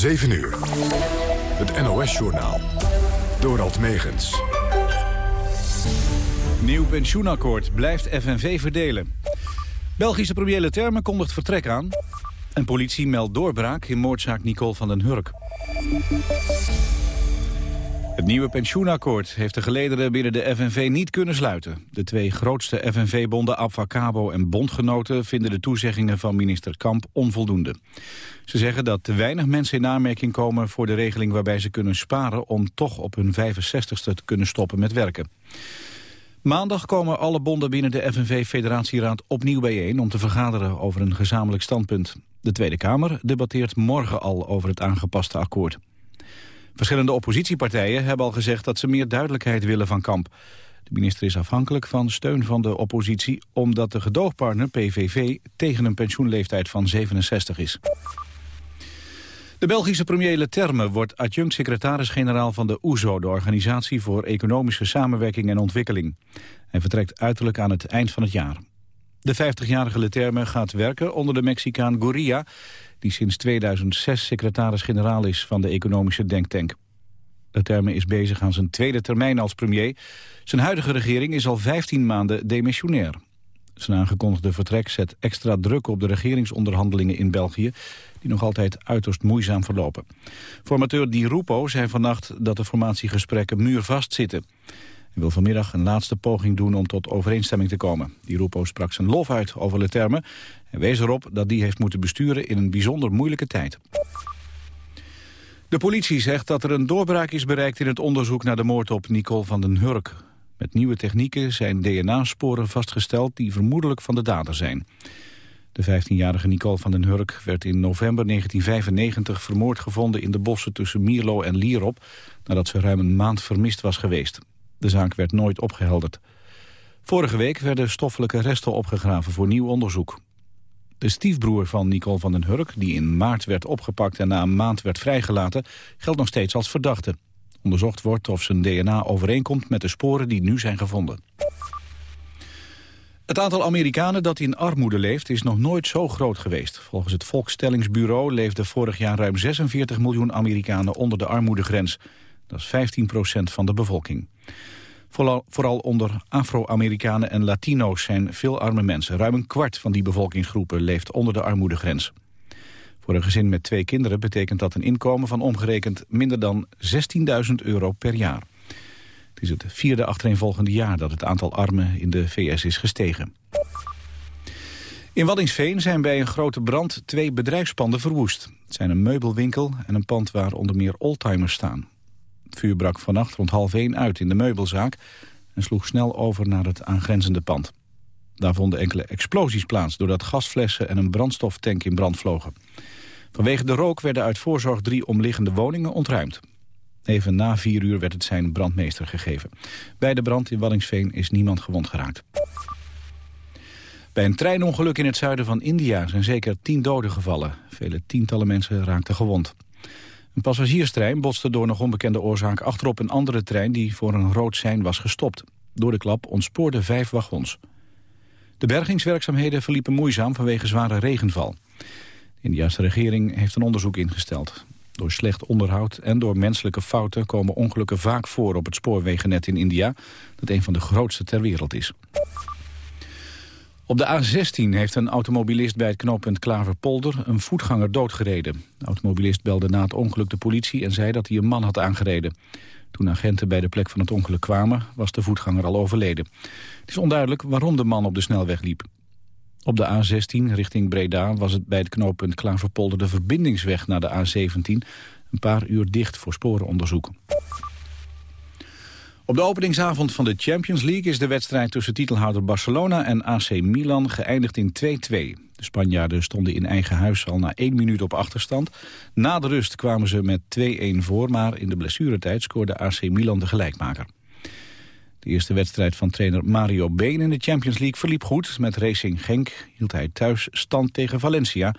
7 uur. Het NOS-journaal. Dorald Megens. Nieuw pensioenakkoord blijft FNV verdelen. Belgische premier Leterme kondigt vertrek aan. En politie meldt doorbraak in moordzaak Nicole van den Hurk. Het nieuwe pensioenakkoord heeft de gelederen binnen de FNV niet kunnen sluiten. De twee grootste FNV-bonden Abfacabo en Bondgenoten vinden de toezeggingen van minister Kamp onvoldoende. Ze zeggen dat te weinig mensen in aanmerking komen voor de regeling waarbij ze kunnen sparen om toch op hun 65ste te kunnen stoppen met werken. Maandag komen alle bonden binnen de FNV-federatieraad opnieuw bijeen om te vergaderen over een gezamenlijk standpunt. De Tweede Kamer debatteert morgen al over het aangepaste akkoord. Verschillende oppositiepartijen hebben al gezegd dat ze meer duidelijkheid willen van Kamp. De minister is afhankelijk van steun van de oppositie... omdat de gedoogpartner PVV tegen een pensioenleeftijd van 67 is. De Belgische premier Leterme wordt adjunct-secretaris-generaal van de OESO... de Organisatie voor Economische Samenwerking en Ontwikkeling. Hij vertrekt uiterlijk aan het eind van het jaar. De 50-jarige Leterme gaat werken onder de Mexicaan Gorilla die sinds 2006 secretaris-generaal is van de economische denktank. De terme is bezig aan zijn tweede termijn als premier. Zijn huidige regering is al 15 maanden demissionair. Zijn aangekondigde vertrek zet extra druk op de regeringsonderhandelingen in België... die nog altijd uiterst moeizaam verlopen. Formateur Di Rupo zei vannacht dat de formatiegesprekken muurvast zitten. Hij wil vanmiddag een laatste poging doen om tot overeenstemming te komen. Di Rupo sprak zijn lof uit over de termen en wees erop dat die heeft moeten besturen in een bijzonder moeilijke tijd. De politie zegt dat er een doorbraak is bereikt in het onderzoek naar de moord op Nicole van den Hurk. Met nieuwe technieken zijn DNA-sporen vastgesteld die vermoedelijk van de dader zijn. De 15-jarige Nicole van den Hurk werd in november 1995 vermoord gevonden in de bossen tussen Mierlo en Lierop, nadat ze ruim een maand vermist was geweest. De zaak werd nooit opgehelderd. Vorige week werden stoffelijke resten opgegraven voor nieuw onderzoek. De stiefbroer van Nicole van den Hurk, die in maart werd opgepakt en na een maand werd vrijgelaten, geldt nog steeds als verdachte. Onderzocht wordt of zijn DNA overeenkomt met de sporen die nu zijn gevonden. Het aantal Amerikanen dat in armoede leeft is nog nooit zo groot geweest. Volgens het Volkstellingsbureau leefden vorig jaar ruim 46 miljoen Amerikanen onder de armoedegrens. Dat is 15 procent van de bevolking. Vooral, onder Afro-Amerikanen en Latino's zijn veel arme mensen. Ruim een kwart van die bevolkingsgroepen leeft onder de armoedegrens. Voor een gezin met twee kinderen betekent dat een inkomen van omgerekend minder dan 16.000 euro per jaar. Het is het vierde achtereenvolgende jaar dat het aantal armen in de VS is gestegen. In Waddingsveen zijn bij een grote brand twee bedrijfspanden verwoest. Het zijn een meubelwinkel en een pand waar onder meer oldtimers staan. Vuur brak vannacht rond half één uit in de meubelzaak... en sloeg snel over naar het aangrenzende pand. Daar vonden enkele explosies plaats... doordat gasflessen en een brandstoftank in brand vlogen. Vanwege de rook werden uit voorzorg drie omliggende woningen ontruimd. Even na vier uur werd het zijn brandmeester gegeven. Bij de brand in Wallingsveen is niemand gewond geraakt. Bij een treinongeluk in het zuiden van India zijn zeker tien doden gevallen. Vele tientallen mensen raakten gewond. Een passagierstrein botste door nog onbekende oorzaak achterop een andere trein die voor een rood sein was gestopt. Door de klap ontspoorden vijf wagons. De bergingswerkzaamheden verliepen moeizaam vanwege zware regenval. De Indiase regering heeft een onderzoek ingesteld. Door slecht onderhoud en door menselijke fouten komen ongelukken vaak voor op het spoorwegennet in India, dat een van de grootste ter wereld is. Op de A16 heeft een automobilist bij het knooppunt Klaverpolder een voetganger doodgereden. De automobilist belde na het ongeluk de politie en zei dat hij een man had aangereden. Toen agenten bij de plek van het ongeluk kwamen, was de voetganger al overleden. Het is onduidelijk waarom de man op de snelweg liep. Op de A16 richting Breda was het bij het knooppunt Klaverpolder de verbindingsweg naar de A17 een paar uur dicht voor sporenonderzoek. Op de openingsavond van de Champions League is de wedstrijd tussen titelhouder Barcelona en AC Milan geëindigd in 2-2. De Spanjaarden stonden in eigen huis al na één minuut op achterstand. Na de rust kwamen ze met 2-1 voor, maar in de blessuretijd scoorde AC Milan de gelijkmaker. De eerste wedstrijd van trainer Mario Been in de Champions League verliep goed. Met Racing Genk hield hij thuis stand tegen Valencia.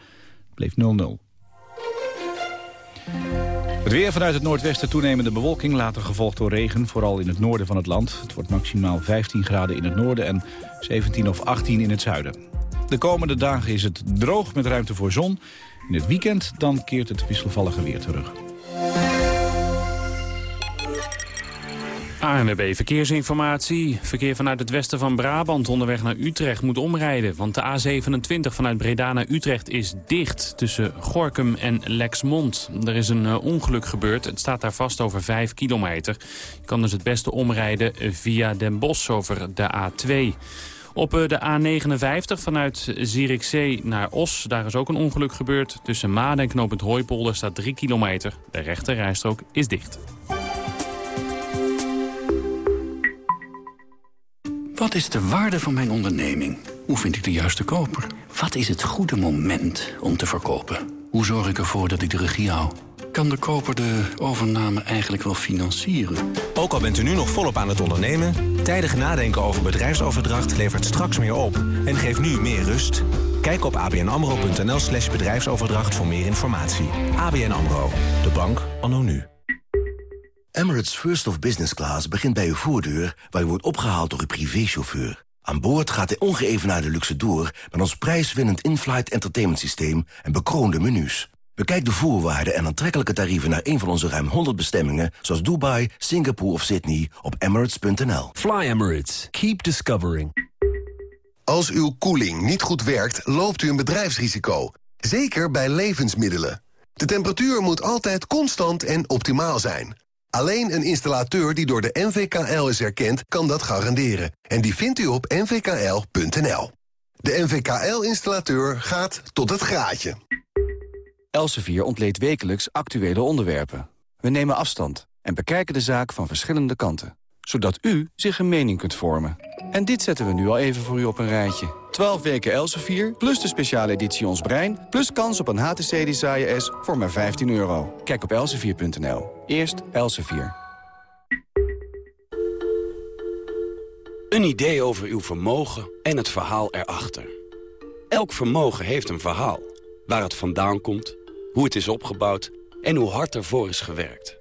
bleef 0-0. Het weer vanuit het noordwesten toenemende bewolking, later gevolgd door regen, vooral in het noorden van het land. Het wordt maximaal 15 graden in het noorden en 17 of 18 in het zuiden. De komende dagen is het droog met ruimte voor zon. In het weekend dan keert het wisselvallige weer terug. ANWB Verkeersinformatie. Verkeer vanuit het westen van Brabant onderweg naar Utrecht moet omrijden. Want de A27 vanuit Breda naar Utrecht is dicht tussen Gorkum en Lexmond. Er is een uh, ongeluk gebeurd. Het staat daar vast over 5 kilometer. Je kan dus het beste omrijden via Den Bosch over de A2. Op uh, de A59 vanuit Zierikzee naar Os, daar is ook een ongeluk gebeurd. Tussen Maden en Knopend Hooipolder staat 3 kilometer. De rechte rijstrook is dicht. Wat is de waarde van mijn onderneming? Hoe vind ik de juiste koper? Wat is het goede moment om te verkopen? Hoe zorg ik ervoor dat ik de regie hou? Kan de koper de overname eigenlijk wel financieren? Ook al bent u nu nog volop aan het ondernemen... tijdig nadenken over bedrijfsoverdracht levert straks meer op... en geeft nu meer rust. Kijk op abnamro.nl slash bedrijfsoverdracht voor meer informatie. ABN AMRO, de bank anno nu. Emirates First of Business Class begint bij uw voordeur... waar u wordt opgehaald door uw privéchauffeur. Aan boord gaat de ongeëvenaarde luxe door... met ons prijswinnend in-flight entertainment systeem en bekroonde menus. Bekijk de voorwaarden en aantrekkelijke tarieven... naar een van onze ruim 100 bestemmingen... zoals Dubai, Singapore of Sydney op emirates.nl. Fly Emirates. Keep discovering. Als uw koeling niet goed werkt, loopt u een bedrijfsrisico. Zeker bij levensmiddelen. De temperatuur moet altijd constant en optimaal zijn. Alleen een installateur die door de NVKL is erkend, kan dat garanderen. En die vindt u op nvkl.nl. De NVKL-installateur gaat tot het graadje. Elsevier ontleedt wekelijks actuele onderwerpen. We nemen afstand en bekijken de zaak van verschillende kanten. Zodat u zich een mening kunt vormen. En dit zetten we nu al even voor u op een rijtje. 12 weken Elsevier, plus de speciale editie Ons Brein... plus kans op een HTC Desire S voor maar 15 euro. Kijk op elsevier.nl. Eerst Elsevier. Een idee over uw vermogen en het verhaal erachter. Elk vermogen heeft een verhaal. Waar het vandaan komt, hoe het is opgebouwd... en hoe hard ervoor is gewerkt.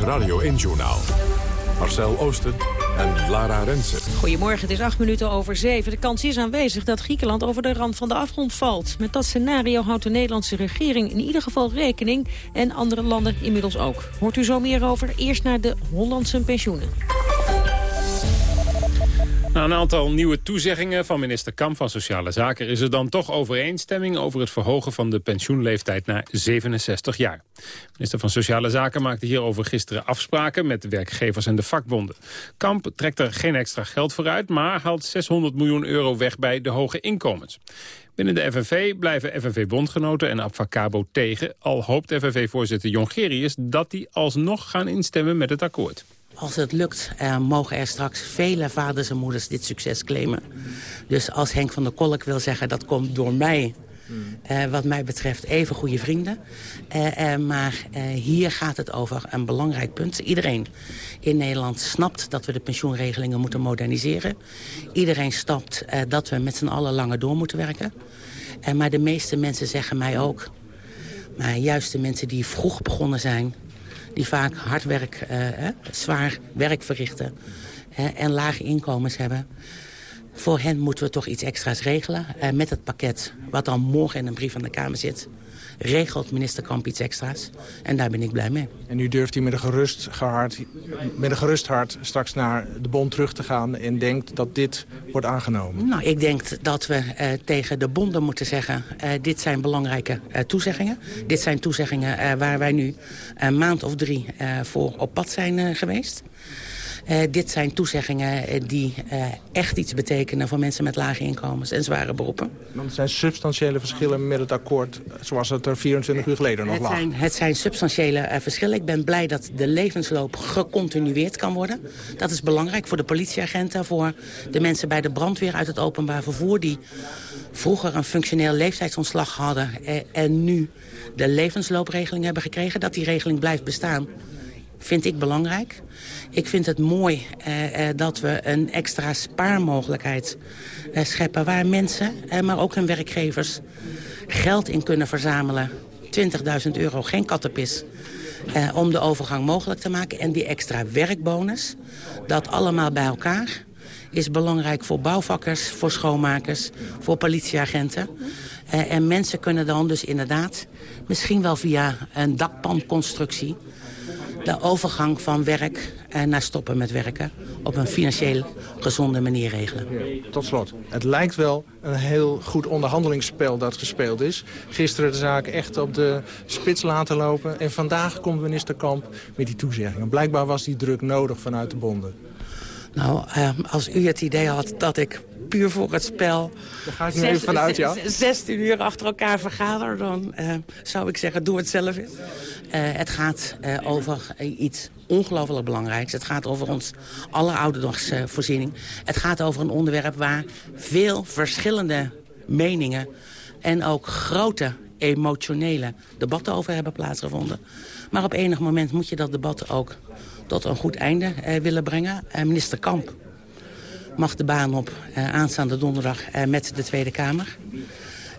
Radio 1-journaal. Marcel Oosten en Lara Rensen. Goedemorgen, het is acht minuten over zeven. De kans is aanwezig dat Griekenland over de rand van de afgrond valt. Met dat scenario houdt de Nederlandse regering in ieder geval rekening... en andere landen inmiddels ook. Hoort u zo meer over? Eerst naar de Hollandse pensioenen. Na een aantal nieuwe toezeggingen van minister Kamp van Sociale Zaken... is er dan toch overeenstemming over het verhogen van de pensioenleeftijd naar 67 jaar. Minister van Sociale Zaken maakte hierover gisteren afspraken... met de werkgevers en de vakbonden. Kamp trekt er geen extra geld voor uit... maar haalt 600 miljoen euro weg bij de hoge inkomens. Binnen de FNV blijven FNV-bondgenoten en Abfacabo tegen... al hoopt FNV-voorzitter Jongerius dat die alsnog gaan instemmen met het akkoord. Als het lukt, eh, mogen er straks vele vaders en moeders dit succes claimen. Dus als Henk van der Kolk wil zeggen, dat komt door mij... Uh, wat mij betreft even goede vrienden. Uh, uh, maar hier gaat het over een belangrijk punt. Iedereen in Nederland snapt dat we de pensioenregelingen moeten moderniseren. Iedereen snapt dat we met z'n allen langer door moeten werken. maar de meeste mensen zeggen mij ook... maar juist de mensen die vroeg begonnen zijn die vaak hard werk, uh, zwaar werk verrichten en lage inkomens hebben. Voor hen moeten we toch iets extra's regelen. Uh, met het pakket wat dan morgen in een brief aan de Kamer zit regelt minister Kamp iets extra's. En daar ben ik blij mee. En nu durft hij met een, gerust hart, met een gerust hart straks naar de bond terug te gaan... en denkt dat dit wordt aangenomen? Nou, ik denk dat we uh, tegen de bonden moeten zeggen... Uh, dit zijn belangrijke uh, toezeggingen. Dit zijn toezeggingen waar wij nu een maand of drie voor op pad zijn geweest. Uh, dit zijn toezeggingen uh, die uh, echt iets betekenen voor mensen met lage inkomens en zware beroepen. Want er zijn substantiële verschillen met het akkoord zoals het er 24 uur geleden nog het lag. Zijn, het zijn substantiële verschillen. Ik ben blij dat de levensloop gecontinueerd kan worden. Dat is belangrijk voor de politieagenten, voor de mensen bij de brandweer uit het openbaar vervoer... die vroeger een functioneel leeftijdsontslag hadden en nu de levensloopregeling hebben gekregen. Dat die regeling blijft bestaan vind ik belangrijk. Ik vind het mooi eh, eh, dat we een extra spaarmogelijkheid eh, scheppen... waar mensen, eh, maar ook hun werkgevers, geld in kunnen verzamelen. 20.000 euro, geen kattenpis. Eh, om de overgang mogelijk te maken. En die extra werkbonus, dat allemaal bij elkaar... is belangrijk voor bouwvakkers, voor schoonmakers, voor politieagenten. En mensen kunnen dan dus inderdaad, misschien wel via een dakpanconstructie de overgang van werk naar stoppen met werken... op een financieel gezonde manier regelen. Tot slot, het lijkt wel een heel goed onderhandelingsspel dat gespeeld is. Gisteren de zaak echt op de spits laten lopen. En vandaag komt minister Kamp met die toezeggingen. Blijkbaar was die druk nodig vanuit de bonden. Nou, uh, als u het idee had dat ik puur voor het spel... Daar ga ik nu even vanuit, ja. 16 uur achter elkaar vergader, dan uh, zou ik zeggen, doe het zelf eens. Uh, het gaat over iets ongelooflijk belangrijks. Het gaat over ons allerouderdagsvoorziening. het gaat over een onderwerp waar veel verschillende meningen... en ook grote emotionele debatten over hebben plaatsgevonden. Maar op enig moment moet je dat debat ook tot een goed einde uh, willen brengen. Uh, minister Kamp mag de baan op uh, aanstaande donderdag met de Tweede Kamer.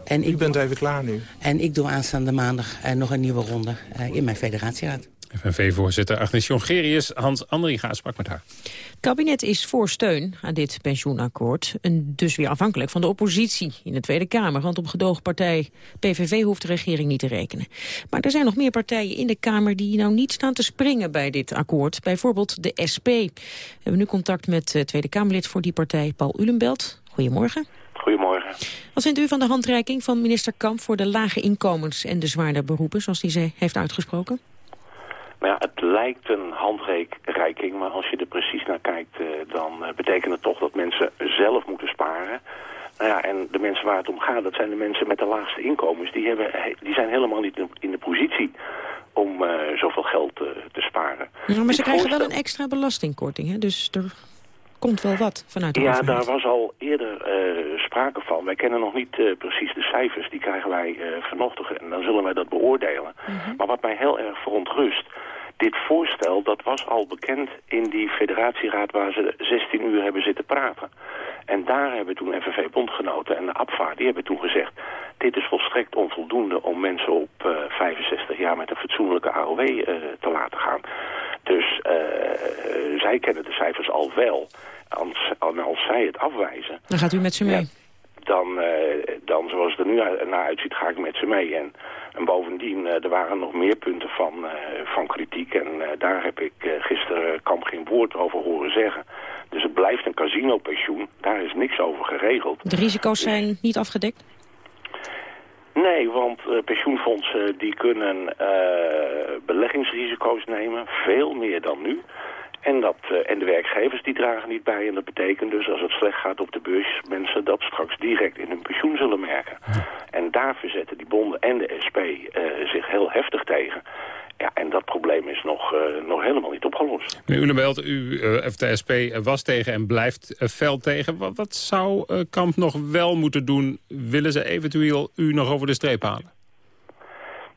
En ik U bent even klaar nu. En ik doe aanstaande maandag nog een nieuwe ronde in mijn federatieraad. FNV-voorzitter Agnes Jongerius, Hans Andringa sprak met haar. Het kabinet is voor steun aan dit pensioenakkoord. En dus weer afhankelijk van de oppositie in de Tweede Kamer. Want op gedoogpartij PVV hoeft de regering niet te rekenen. Maar er zijn nog meer partijen in de Kamer die nou niet staan te springen bij dit akkoord. Bijvoorbeeld de SP. We hebben nu contact met Tweede Kamerlid voor die partij, Paul Ulenbelt. Goedemorgen. Goedemorgen. Wat vindt u van de handreiking van minister Kamp voor de lage inkomens en de zwaarder beroepen, zoals hij ze heeft uitgesproken? Nou ja, het lijkt een handreiking, maar als je er precies naar kijkt... Uh, dan uh, betekent het toch dat mensen zelf moeten sparen. Nou ja, en de mensen waar het om gaat, dat zijn de mensen met de laagste inkomens. Die, hebben, die zijn helemaal niet in de positie om uh, zoveel geld te sparen. Ja, maar ze krijgen wel een extra belastingkorting, hè? dus er komt wel wat vanuit de Ja, overheid. daar was al eerder sprake van. Wij kennen nog niet precies de cijfers, die krijgen wij vanochtend en dan zullen wij dat beoordelen. Uh -huh. Maar wat mij heel erg verontrust dit voorstel, dat was al bekend in die federatieraad waar ze 16 uur hebben zitten praten. En daar hebben toen FNV-bondgenoten en de APVA, die hebben toen gezegd... dit is volstrekt onvoldoende om mensen op uh, 65 jaar met een fatsoenlijke AOW uh, te laten gaan. Dus uh, zij kennen de cijfers al wel. Als, als zij het afwijzen... Dan gaat u met ze mee. Ja, dan, dan, zoals het er nu naar uitziet, ga ik met ze mee. En en bovendien, er waren nog meer punten van, uh, van kritiek. En daar heb ik gisteren Kamp geen woord over horen zeggen. Dus het blijft een casinopensioen. Daar is niks over geregeld. De risico's zijn niet afgedekt? Nee, want pensioenfondsen die kunnen beleggingsrisico's nemen. Veel meer dan nu. En, dat, uh, en de werkgevers die dragen niet bij. En dat betekent dus als het slecht gaat op de beurs... mensen dat straks direct in hun pensioen zullen merken. En daar verzetten die bonden en de SP uh, zich heel heftig tegen. Ja, en dat probleem is nog, uh, nog helemaal niet opgelost. Meneer Unebelt, u, de SP was tegen en blijft fel tegen. Wat, wat zou Kamp nog wel moeten doen? Willen ze eventueel u nog over de streep halen?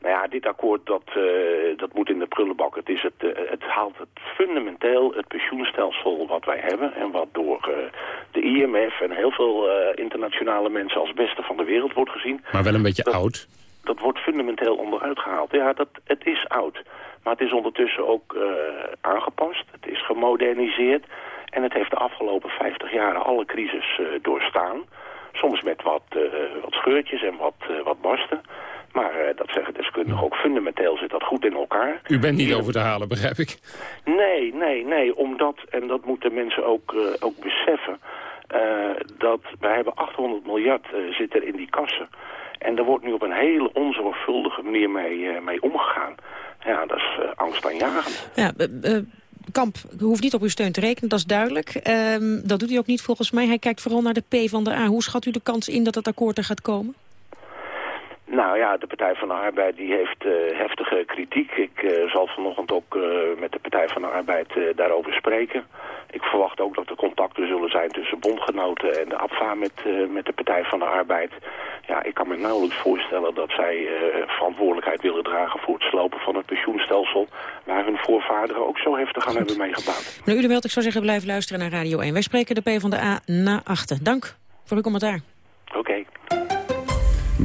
Nou ja, dit akkoord dat, uh, dat moet in de prullenbak. Het, is het, uh, het haalt het fundamenteel het pensioenstelsel wat wij hebben... en wat door uh, de IMF en heel veel internationale mensen als beste van de wereld wordt gezien. Maar wel een beetje dat, oud. Dat wordt fundamenteel onderuit gehaald. Ja, dat, het is oud. Maar het is ondertussen ook aangepast. Het is gemoderniseerd. En het heeft de afgelopen 50 jaar alle crisis doorstaan. Soms met wat, wat scheurtjes en wat, wat barsten. Maar uh, dat zeggen deskundigen ook fundamenteel zit dat goed in elkaar. U bent niet over te halen, begrijp ik. Nee, nee, nee. Omdat, en dat moeten mensen ook, uh, ook beseffen... Uh, dat wij hebben 800 miljard zitten in die kassen. En daar wordt nu op een hele onzorgvuldige manier mee, mee omgegaan. Ja, dat is angstaanjagend. Ja, Kamp hoeft niet op uw steun te rekenen, dat is duidelijk. Ehm, dat doet hij ook niet volgens mij. Hij kijkt vooral naar de P van de A. Hoe schat u de kans in dat het akkoord er gaat komen? Nou ja, de Partij van de Arbeid die heeft uh, heftige kritiek. Ik uh, zal vanochtend ook uh, met de Partij van de Arbeid daarover spreken. Ik verwacht ook dat er contacten zullen zijn tussen bondgenoten en de APVA met, met de Partij van de Arbeid. Ja, ik kan me nauwelijks voorstellen dat zij verantwoordelijkheid willen dragen voor het slopen van het pensioenstelsel, waar hun voorvaderen ook zo heftig aan hebben meegebouwd. Meneer Udemelt, ik zou zeggen blijf luisteren naar Radio 1. Wij spreken de P van de A na achter. Dank voor uw commentaar.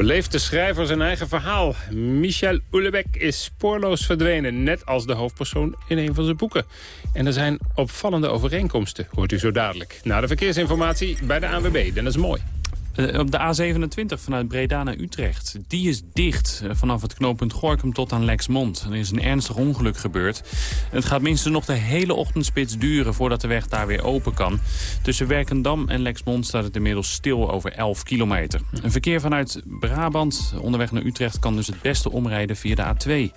Oké. Okay. Beleeft de schrijver zijn eigen verhaal. Michel Houellebecq is spoorloos verdwenen, net als de hoofdpersoon in een van zijn boeken. En er zijn opvallende overeenkomsten, hoort u zo dadelijk. Na de verkeersinformatie bij de ANWB, Dennis Mooi. Uh, op de A27 vanuit Breda naar Utrecht. Die is dicht uh, vanaf het knooppunt Gorkum tot aan Lexmond. Er is een ernstig ongeluk gebeurd. Het gaat minstens nog de hele ochtendspits duren voordat de weg daar weer open kan. Tussen Werkendam en Lexmond staat het inmiddels stil over 11 kilometer. Een verkeer vanuit Brabant onderweg naar Utrecht kan dus het beste omrijden via de A2.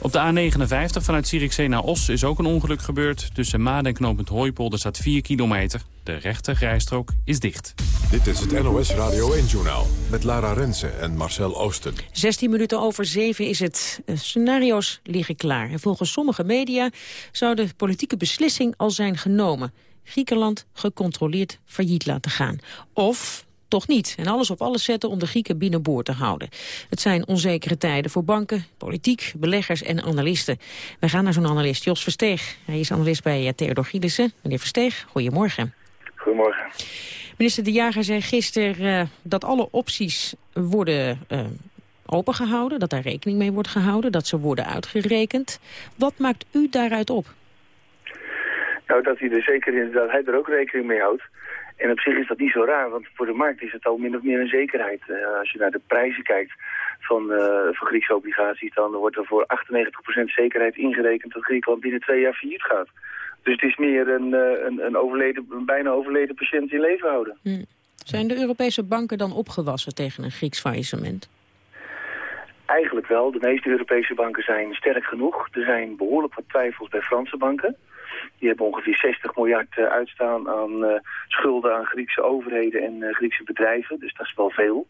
Op de A59 vanuit Zierikzee naar Os is ook een ongeluk gebeurd. Tussen Maden en knooppunt Hooipolder staat 4 kilometer. De rechte rijstrook is dicht. Dit is het NOS Radio 1-journaal met Lara Rensen en Marcel Oosten. 16 minuten over 7 is het. Scenario's liggen klaar. En volgens sommige media zou de politieke beslissing al zijn genomen. Griekenland gecontroleerd failliet laten gaan. Of toch niet. En alles op alles zetten om de Grieken binnenboord te houden. Het zijn onzekere tijden voor banken, politiek, beleggers en analisten. Wij gaan naar zo'n analist, Jos Versteeg. Hij is analist bij Theodor Gielissen. Meneer Versteeg, goedemorgen. Goedemorgen. Minister De Jager zei gisteren uh, dat alle opties worden uh, opengehouden, dat daar rekening mee wordt gehouden, dat ze worden uitgerekend. Wat maakt u daaruit op? Nou, dat hij er zeker inderdaad hij er ook rekening mee houdt. En op zich is dat niet zo raar, want voor de markt is het al min of meer een zekerheid. Uh, als je naar de prijzen kijkt van, uh, van Griekse obligaties, dan wordt er voor 98% zekerheid ingerekend dat Griekenland binnen twee jaar failliet gaat. Dus het is meer een, een, een, overleden, een bijna overleden patiënt in leven houden. Hm. Zijn de Europese banken dan opgewassen tegen een Grieks faillissement? Eigenlijk wel. De meeste Europese banken zijn sterk genoeg. Er zijn behoorlijk wat twijfels bij Franse banken. Die hebben ongeveer 60 miljard uitstaan aan uh, schulden aan Griekse overheden en uh, Griekse bedrijven. Dus dat is wel veel.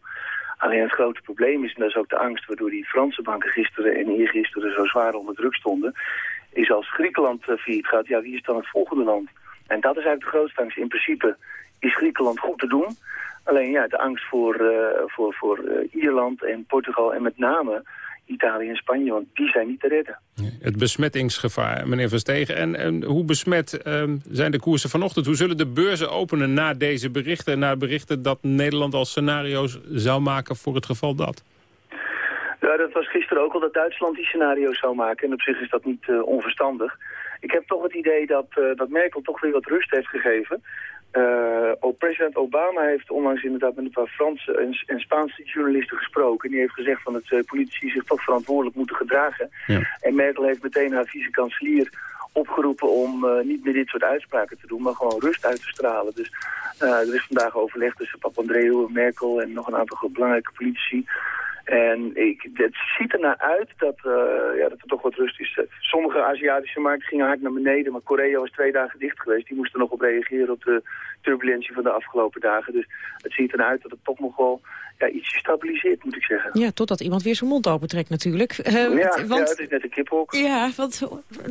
Alleen het grote probleem is, en dat is ook de angst waardoor die Franse banken gisteren en eergisteren zo zwaar onder druk stonden, is als Griekenland failliet gaat, ja wie is dan het volgende land? En dat is eigenlijk de grootste angst. In principe is Griekenland goed te doen. Alleen ja, de angst voor, voor, voor Ierland en Portugal en met name Italië en Spanje, want die zijn niet te redden. Het besmettingsgevaar, meneer Verstegen. En, en hoe besmet um, zijn de koersen vanochtend? Hoe zullen de beurzen openen na deze berichten... na berichten dat Nederland als scenario's zou maken voor het geval dat? Ja, dat was gisteren ook al dat Duitsland die scenario's zou maken. En op zich is dat niet uh, onverstandig. Ik heb toch het idee dat, uh, dat Merkel toch weer wat rust heeft gegeven. Uh, ook president Obama heeft onlangs inderdaad met een paar Franse en, en Spaanse journalisten gesproken. Die heeft gezegd van dat uh, politici zich toch verantwoordelijk moeten gedragen. Ja. En Merkel heeft meteen haar vice-kanselier opgeroepen om uh, niet meer dit soort uitspraken te doen, maar gewoon rust uit te stralen. Dus er is vandaag overleg tussen Papandreou, Merkel en nog een aantal belangrijke politici. En ik, het ziet er naar uit dat, uh, ja, dat er toch wat rust is. Sommige Aziatische markten gingen hard naar beneden, maar Korea was twee dagen dicht geweest. Die moesten nog op reageren op de turbulentie van de afgelopen dagen. Dus het ziet er naar uit dat het toch nog wel ja, ietsje stabiliseert, moet ik zeggen. Ja, totdat iemand weer zijn mond opentrekt natuurlijk. Uh, ja, want, ja, het is net een kiphok. Ja, want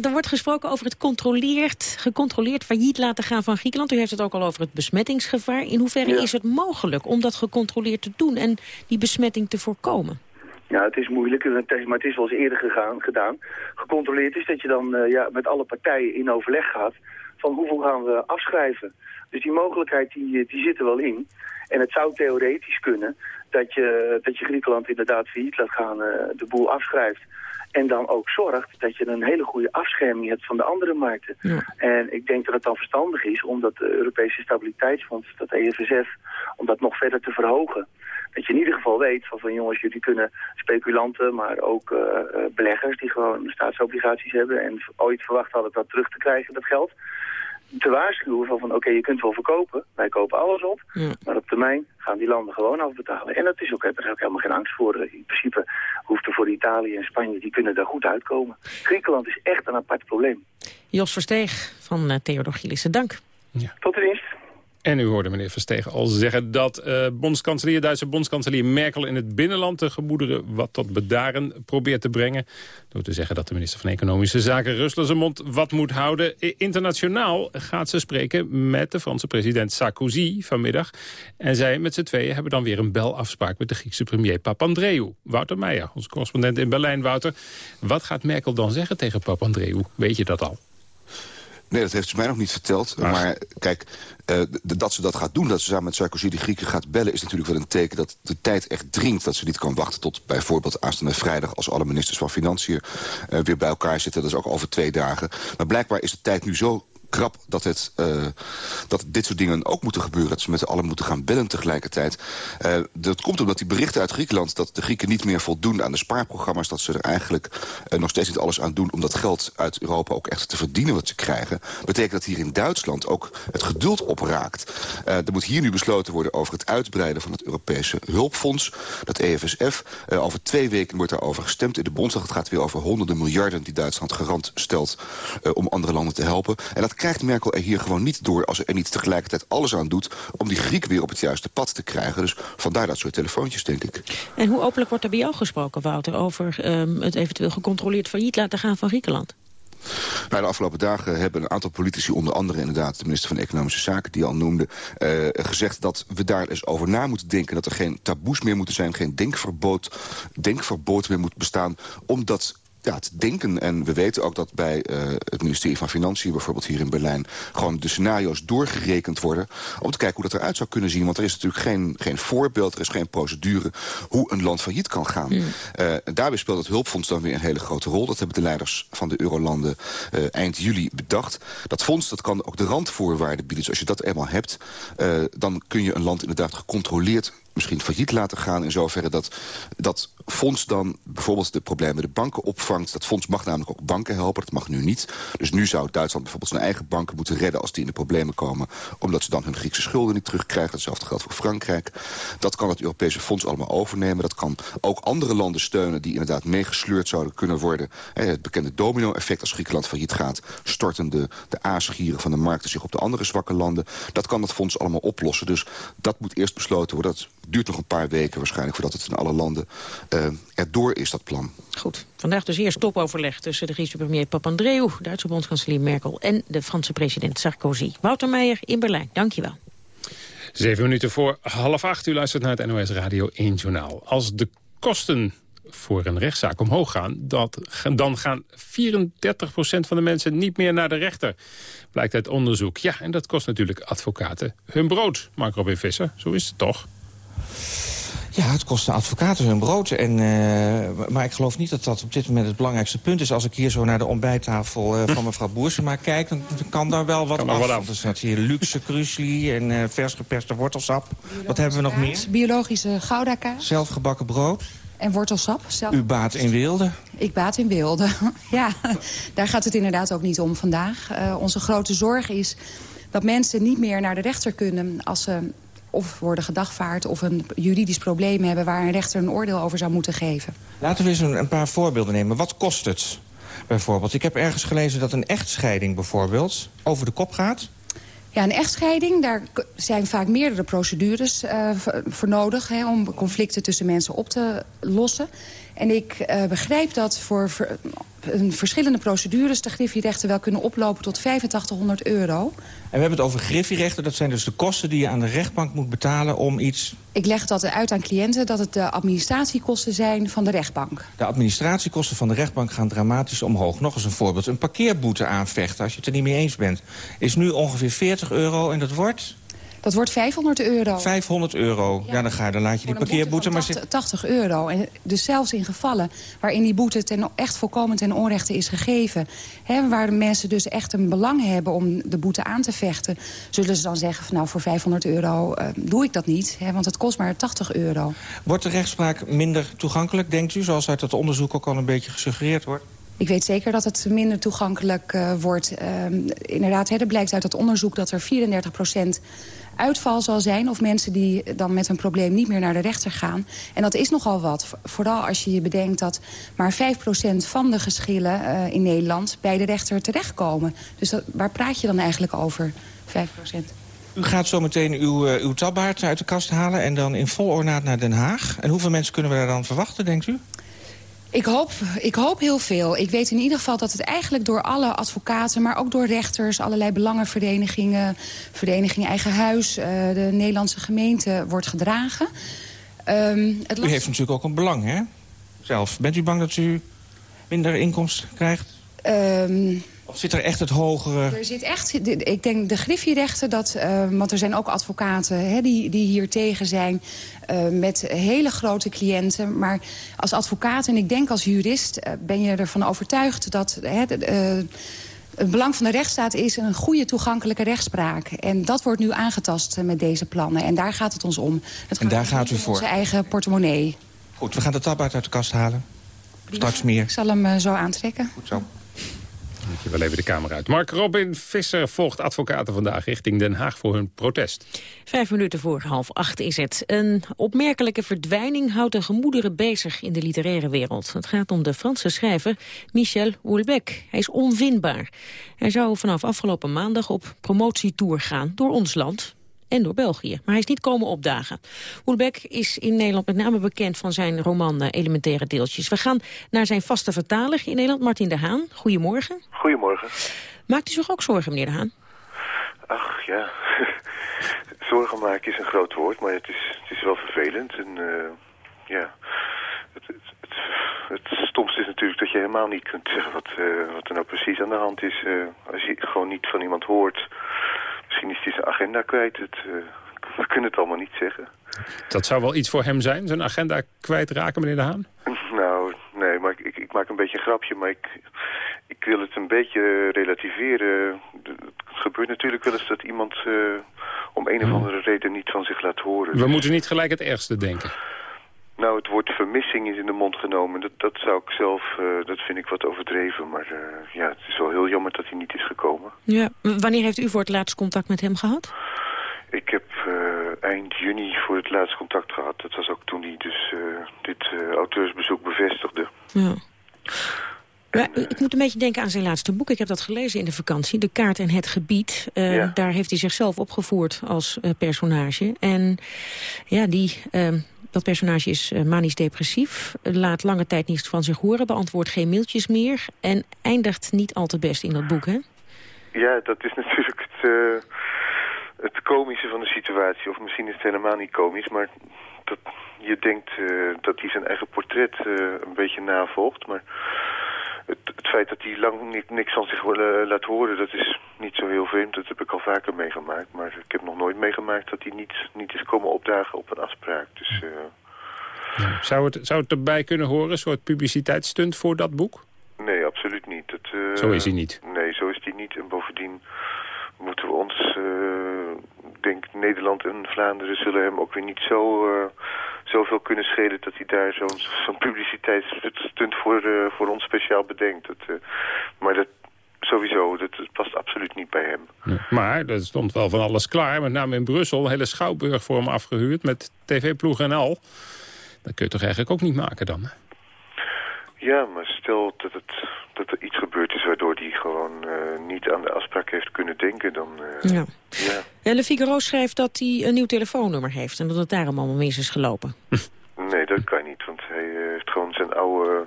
er wordt gesproken over het controleerd, gecontroleerd failliet laten gaan van Griekenland. U heeft het ook al over het besmettingsgevaar. In hoeverre ja. is het mogelijk om dat gecontroleerd te doen en die besmetting te voorkomen? Ja, het is moeilijk, maar het is wel eens eerder gegaan, gedaan. Gecontroleerd is dat je dan uh, ja, met alle partijen in overleg gaat van hoeveel gaan we afschrijven. Dus die mogelijkheid die, die zit er wel in. En het zou theoretisch kunnen dat je, dat je Griekenland inderdaad failliet laat gaan, uh, de boel afschrijft. En dan ook zorgt dat je een hele goede afscherming hebt van de andere markten. Ja. En ik denk dat het dan verstandig is om dat Europese Stabiliteitsfonds, dat EFSF, om dat nog verder te verhogen. Dat je in ieder geval weet van, van jongens, jullie kunnen speculanten, maar ook uh, beleggers die gewoon staatsobligaties hebben en ooit verwacht hadden dat terug te krijgen, dat geld. Te waarschuwen van, van oké, je kunt wel verkopen, wij kopen alles op, maar op termijn gaan die landen gewoon afbetalen. En dat is ook, er is ook helemaal geen angst voor. In principe hoeft er voor Italië en Spanje, die kunnen daar goed uitkomen. Griekenland is echt een apart probleem. Jos Versteeg van uh, Theodor Gielissen, dank. Ja. Tot de dienst. En u hoorde meneer Verstegen al zeggen dat uh, bondskanselier, Duitse bondskanselier Merkel in het binnenland de gemoederen wat tot bedaren probeert te brengen. Door te zeggen dat de minister van Economische Zaken Rusland zijn mond wat moet houden. Internationaal gaat ze spreken met de Franse president Sarkozy vanmiddag. En zij met z'n tweeën hebben dan weer een belafspraak met de Griekse premier Papandreou. Wouter Meijer, onze correspondent in Berlijn. Wouter, wat gaat Merkel dan zeggen tegen Papandreou? Weet je dat al? Nee, dat heeft ze mij nog niet verteld. Maar kijk, uh, dat ze dat gaat doen, dat ze samen met Sarkozy de Grieken gaat bellen... is natuurlijk wel een teken dat de tijd echt dringt. Dat ze niet kan wachten tot bijvoorbeeld aanstaande vrijdag... als alle ministers van Financiën uh, weer bij elkaar zitten. Dat is ook over twee dagen. Maar blijkbaar is de tijd nu zo krap dat, het, uh, dat dit soort dingen ook moeten gebeuren. Dat ze met z'n allen moeten gaan bellen tegelijkertijd. Uh, dat komt omdat die berichten uit Griekenland... dat de Grieken niet meer voldoen aan de spaarprogramma's... dat ze er eigenlijk uh, nog steeds niet alles aan doen... om dat geld uit Europa ook echt te verdienen wat ze krijgen. betekent dat hier in Duitsland ook het geduld opraakt. er moet hier nu besloten worden over het uitbreiden... van het Europese hulpfonds, dat EFSF. over twee weken wordt daarover gestemd in de Bondsdag. Het gaat weer over honderden miljarden die Duitsland garant stelt... om andere landen te helpen. En dat krijgt Merkel er hier gewoon niet door... als ze er niet tegelijkertijd alles aan doet... om die Griek weer op het juiste pad te krijgen. Dus vandaar dat soort telefoontjes, denk ik. En hoe openlijk wordt er bij jou gesproken, Wouter... over um, het eventueel gecontroleerd failliet laten gaan van Griekenland? Nou, de afgelopen dagen hebben een aantal politici, onder andere inderdaad de minister van Economische Zaken, die al noemde, uh, gezegd dat we daar eens over na moeten denken. Dat er geen taboes meer moeten zijn, geen denkverbod, denkverbod meer moet bestaan. Omdat ja, denken. En we weten ook dat bij uh, het ministerie van Financiën, bijvoorbeeld hier in Berlijn, gewoon de scenario's doorgerekend worden om te kijken hoe dat eruit zou kunnen zien. Want er is natuurlijk geen, geen voorbeeld, er is geen procedure hoe een land failliet kan gaan. Mm. Uh, en daarbij speelt het hulpfonds dan weer een hele grote rol. Dat hebben de leiders van de eurolanden uh, eind juli bedacht. Dat fonds dat kan ook de randvoorwaarden bieden. Dus als je dat eenmaal hebt, dan kun je een land inderdaad gecontroleerd misschien failliet laten gaan... in zoverre dat dat fonds dan bijvoorbeeld de problemen de banken opvangt. Dat fonds mag namelijk ook banken helpen, dat mag nu niet. Dus nu zou Duitsland bijvoorbeeld zijn eigen banken moeten redden... als die in de problemen komen, omdat ze dan hun Griekse schulden niet terugkrijgen. Hetzelfde geldt voor Frankrijk. Dat kan het Europese fonds allemaal overnemen. Dat kan ook andere landen steunen die inderdaad meegesleurd zouden kunnen worden. Het bekende domino-effect als Griekenland failliet gaat... storten de, de aasgieren van de markten zich op de andere zwakke landen. Dat kan het fonds allemaal oplossen. Dus dat moet eerst besloten worden. Dat duurt nog een paar weken waarschijnlijk voordat het in alle landen uh, erdoor is, dat plan. Goed. Vandaag dus eerst topoverleg tussen de Griekse premier Papandreou, Duitse bondskanselier Merkel en de Franse president Sarkozy. Wouter Meijer in Berlijn, dankjewel. Zeven minuten voor half acht. U luistert naar het NOS Radio 1 Journaal. Als de kosten voor een rechtszaak omhoog gaan... Dat, dan gaan 34% van de mensen niet meer naar de rechter. Blijkt uit onderzoek. Ja, en dat kost natuurlijk advocaten hun brood. Mark Robin Visser, zo is het toch? Ja, het kost de advocaten hun brood. En, uh, maar ik geloof niet dat dat op dit moment het belangrijkste punt is. Als ik hier zo naar de ontbijttafel uh, van mevrouw Boersema kijk... dan kan daar wel wat af. Want er staat hier luxe krusli en uh, vers geperste wortelsap. Wat hebben we nog meer? Biologische goudakaas. Zelfgebakken brood. En wortelsap. Zelf... U baat in wilde? Ik baat in wilde, ja. Daar gaat het inderdaad ook niet om vandaag. Uh, onze grote zorg is dat mensen niet meer naar de rechter kunnen... als ze of worden gedagvaard of een juridisch probleem hebben... waar een rechter een oordeel over zou moeten geven. Laten we eens een, paar voorbeelden nemen. Wat kost het bijvoorbeeld? Ik heb ergens gelezen dat een echtscheiding bijvoorbeeld over de kop gaat. Ja, een echtscheiding, daar zijn vaak meerdere procedures uh, voor nodig... Hè, om conflicten tussen mensen op te lossen. En ik uh, begrijp dat voor ver, verschillende procedures... de griffierechten wel kunnen oplopen tot 8500 euro. En we hebben het over griffierechten. Dat zijn dus de kosten die je aan de rechtbank moet betalen om iets... Ik leg dat uit aan cliënten dat het de administratiekosten zijn van de rechtbank. De administratiekosten van de rechtbank gaan dramatisch omhoog. Nog eens een voorbeeld. Een parkeerboete aanvechten als je het er niet mee eens bent... is nu ongeveer 40 euro en dat wordt... Dat wordt 500 euro. 500 euro. Ja, dan, ga je, dan laat je die parkeerboete maar... 80, 80 euro. En dus zelfs in gevallen waarin die boete ten, echt volkomen ten onrechte is gegeven... Hè, waar de mensen dus echt een belang hebben om de boete aan te vechten... zullen ze dan zeggen, van, nou voor 500 euro uh, doe ik dat niet. Hè, want het kost maar 80 euro. Wordt de rechtspraak minder toegankelijk, denkt u? Zoals uit het onderzoek ook al een beetje gesuggereerd wordt? Ik weet zeker dat het minder toegankelijk uh, wordt. Uh, inderdaad, hè, er blijkt uit het onderzoek dat er 34 procent uitval zal zijn... of mensen die dan met een probleem niet meer naar de rechter gaan. En dat is nogal wat. Vooral als je je bedenkt dat maar 5% van de geschillen uh, in Nederland... bij de rechter terechtkomen. Dus waar praat je dan eigenlijk over, 5%? U gaat zo meteen uw, uh, uw tabbaard uit de kast halen... en dan in vol ornaat naar Den Haag. En hoeveel mensen kunnen we daar dan verwachten, denkt u? Ik hoop, ik hoop heel veel. Ik weet in ieder geval dat het eigenlijk door alle advocaten... maar ook door rechters, allerlei belangenverenigingen... vereniging Eigen Huis, uh, de Nederlandse gemeente wordt gedragen. Um, het u heeft natuurlijk ook een belang, hè? Zelf. Bent u bang dat u minder inkomsten krijgt? Um, of zit er echt het hogere... Er zit echt, ik denk de griffierechten, dat, uh, want er zijn ook advocaten hè, die, die hier tegen zijn... Uh, met hele grote cliënten. Maar als advocaat en ik denk als jurist uh, ben je ervan overtuigd... dat het belang van de rechtsstaat is een goede toegankelijke rechtspraak. En dat wordt nu aangetast met deze plannen. En daar gaat het ons om. Het en daar gaat u voor? Onze eigen portemonnee. Goed, we gaan de tabak uit de kast halen. Straks meer. Ik zal hem zo aantrekken. Goed zo. Moet je wel even de kamer uit. Mark Robin Visser volgt advocaten vandaag richting Den Haag voor hun protest. Vijf minuten voor half acht is het. Een opmerkelijke verdwijning houdt de gemoederen bezig in de literaire wereld. Het gaat om de Franse schrijver Michel Houellebecq. Hij is onvindbaar. Hij zou vanaf afgelopen maandag op promotietour gaan door ons land en door België. Maar hij is niet komen opdagen. Hoelbeck is in Nederland met name bekend van zijn roman eh, Elementaire Deeltjes. We gaan naar zijn vaste vertaler in Nederland, Martin de Haan. Goedemorgen. Goedemorgen. Maakt u zich ook zorgen, meneer de Haan? Ach, ja. zorgen maken is een groot woord, maar het is, het is wel vervelend. En uh, ja, het, het, het, het, stomste is natuurlijk dat je helemaal niet kunt zeggen wat, uh, wat er nou precies aan de hand is. Uh, als je gewoon niet van iemand hoort Misschien is hij zijn agenda kwijt. Het, uh, we kunnen het allemaal niet zeggen. Dat zou wel iets voor hem zijn, zijn agenda kwijtraken, meneer De Haan? Nou, nee, maar ik, ik, maak een beetje een grapje, maar ik, ik wil het een beetje relativeren. Het gebeurt natuurlijk wel eens dat iemand uh, om een of andere reden niet van zich laat horen. We moeten niet gelijk het ergste denken. Nou, het woord vermissing is in de mond genomen. Dat, dat zou ik zelf, uh, dat vind ik wat overdreven. Maar uh, ja, het is wel heel jammer dat hij niet is gekomen. Ja, wanneer heeft u voor het laatst contact met hem gehad? Ik heb uh, eind juni voor het laatst contact gehad. Dat was ook toen hij dus dit auteursbezoek bevestigde. Ja. Ik moet een beetje denken aan zijn laatste boek. Ik heb dat gelezen in de vakantie, De Kaart en het Gebied. Uh, ja. Daar heeft hij zichzelf opgevoerd als uh, personage. En ja, die, uh, dat personage is manisch-depressief. Laat lange tijd niets van zich horen. Beantwoordt geen mailtjes meer. En eindigt niet al te best in dat boek, hè? Ja, dat is natuurlijk het, het komische van de situatie. Of misschien is het helemaal niet komisch, maar... Dat, je denkt dat hij zijn eigen portret een beetje navolgt, maar het, het, feit dat hij lang niks van zich uh, laat horen, dat is niet zo heel vreemd. Dat heb ik al vaker meegemaakt. Maar ik heb nog nooit meegemaakt dat hij niet, niet is komen opdagen op een afspraak. Dus, uh... zou, het, zou het erbij kunnen horen, een soort publiciteitsstunt voor dat boek? Nee, absoluut niet. Uh... Zo is hij niet? Nee, zo is hij niet. En bovendien moeten we ons, denk Nederland en Vlaanderen zullen hem ook weer niet zo zoveel kunnen schelen dat hij daar zo'n zo publiciteitsstunt voor, uh, voor ons speciaal bedenkt. Uh, maar dat, sowieso, dat, past absoluut niet bij hem. Maar er stond wel van alles klaar. Met name in Brussel, hele schouwburg voor hem afgehuurd... met tv-ploeg en al. Dat kun je toch eigenlijk ook niet maken dan? Ja, maar stel dat, het, dat er iets gebeurd is waardoor hij gewoon uh, niet aan de afspraak heeft kunnen denken, dan... Uh, ja. ja. ja. Le Figaro schrijft dat hij een nieuw telefoonnummer heeft en dat het daarom allemaal mis is gelopen. nee, dat kan niet, want hij uh, heeft gewoon zijn oude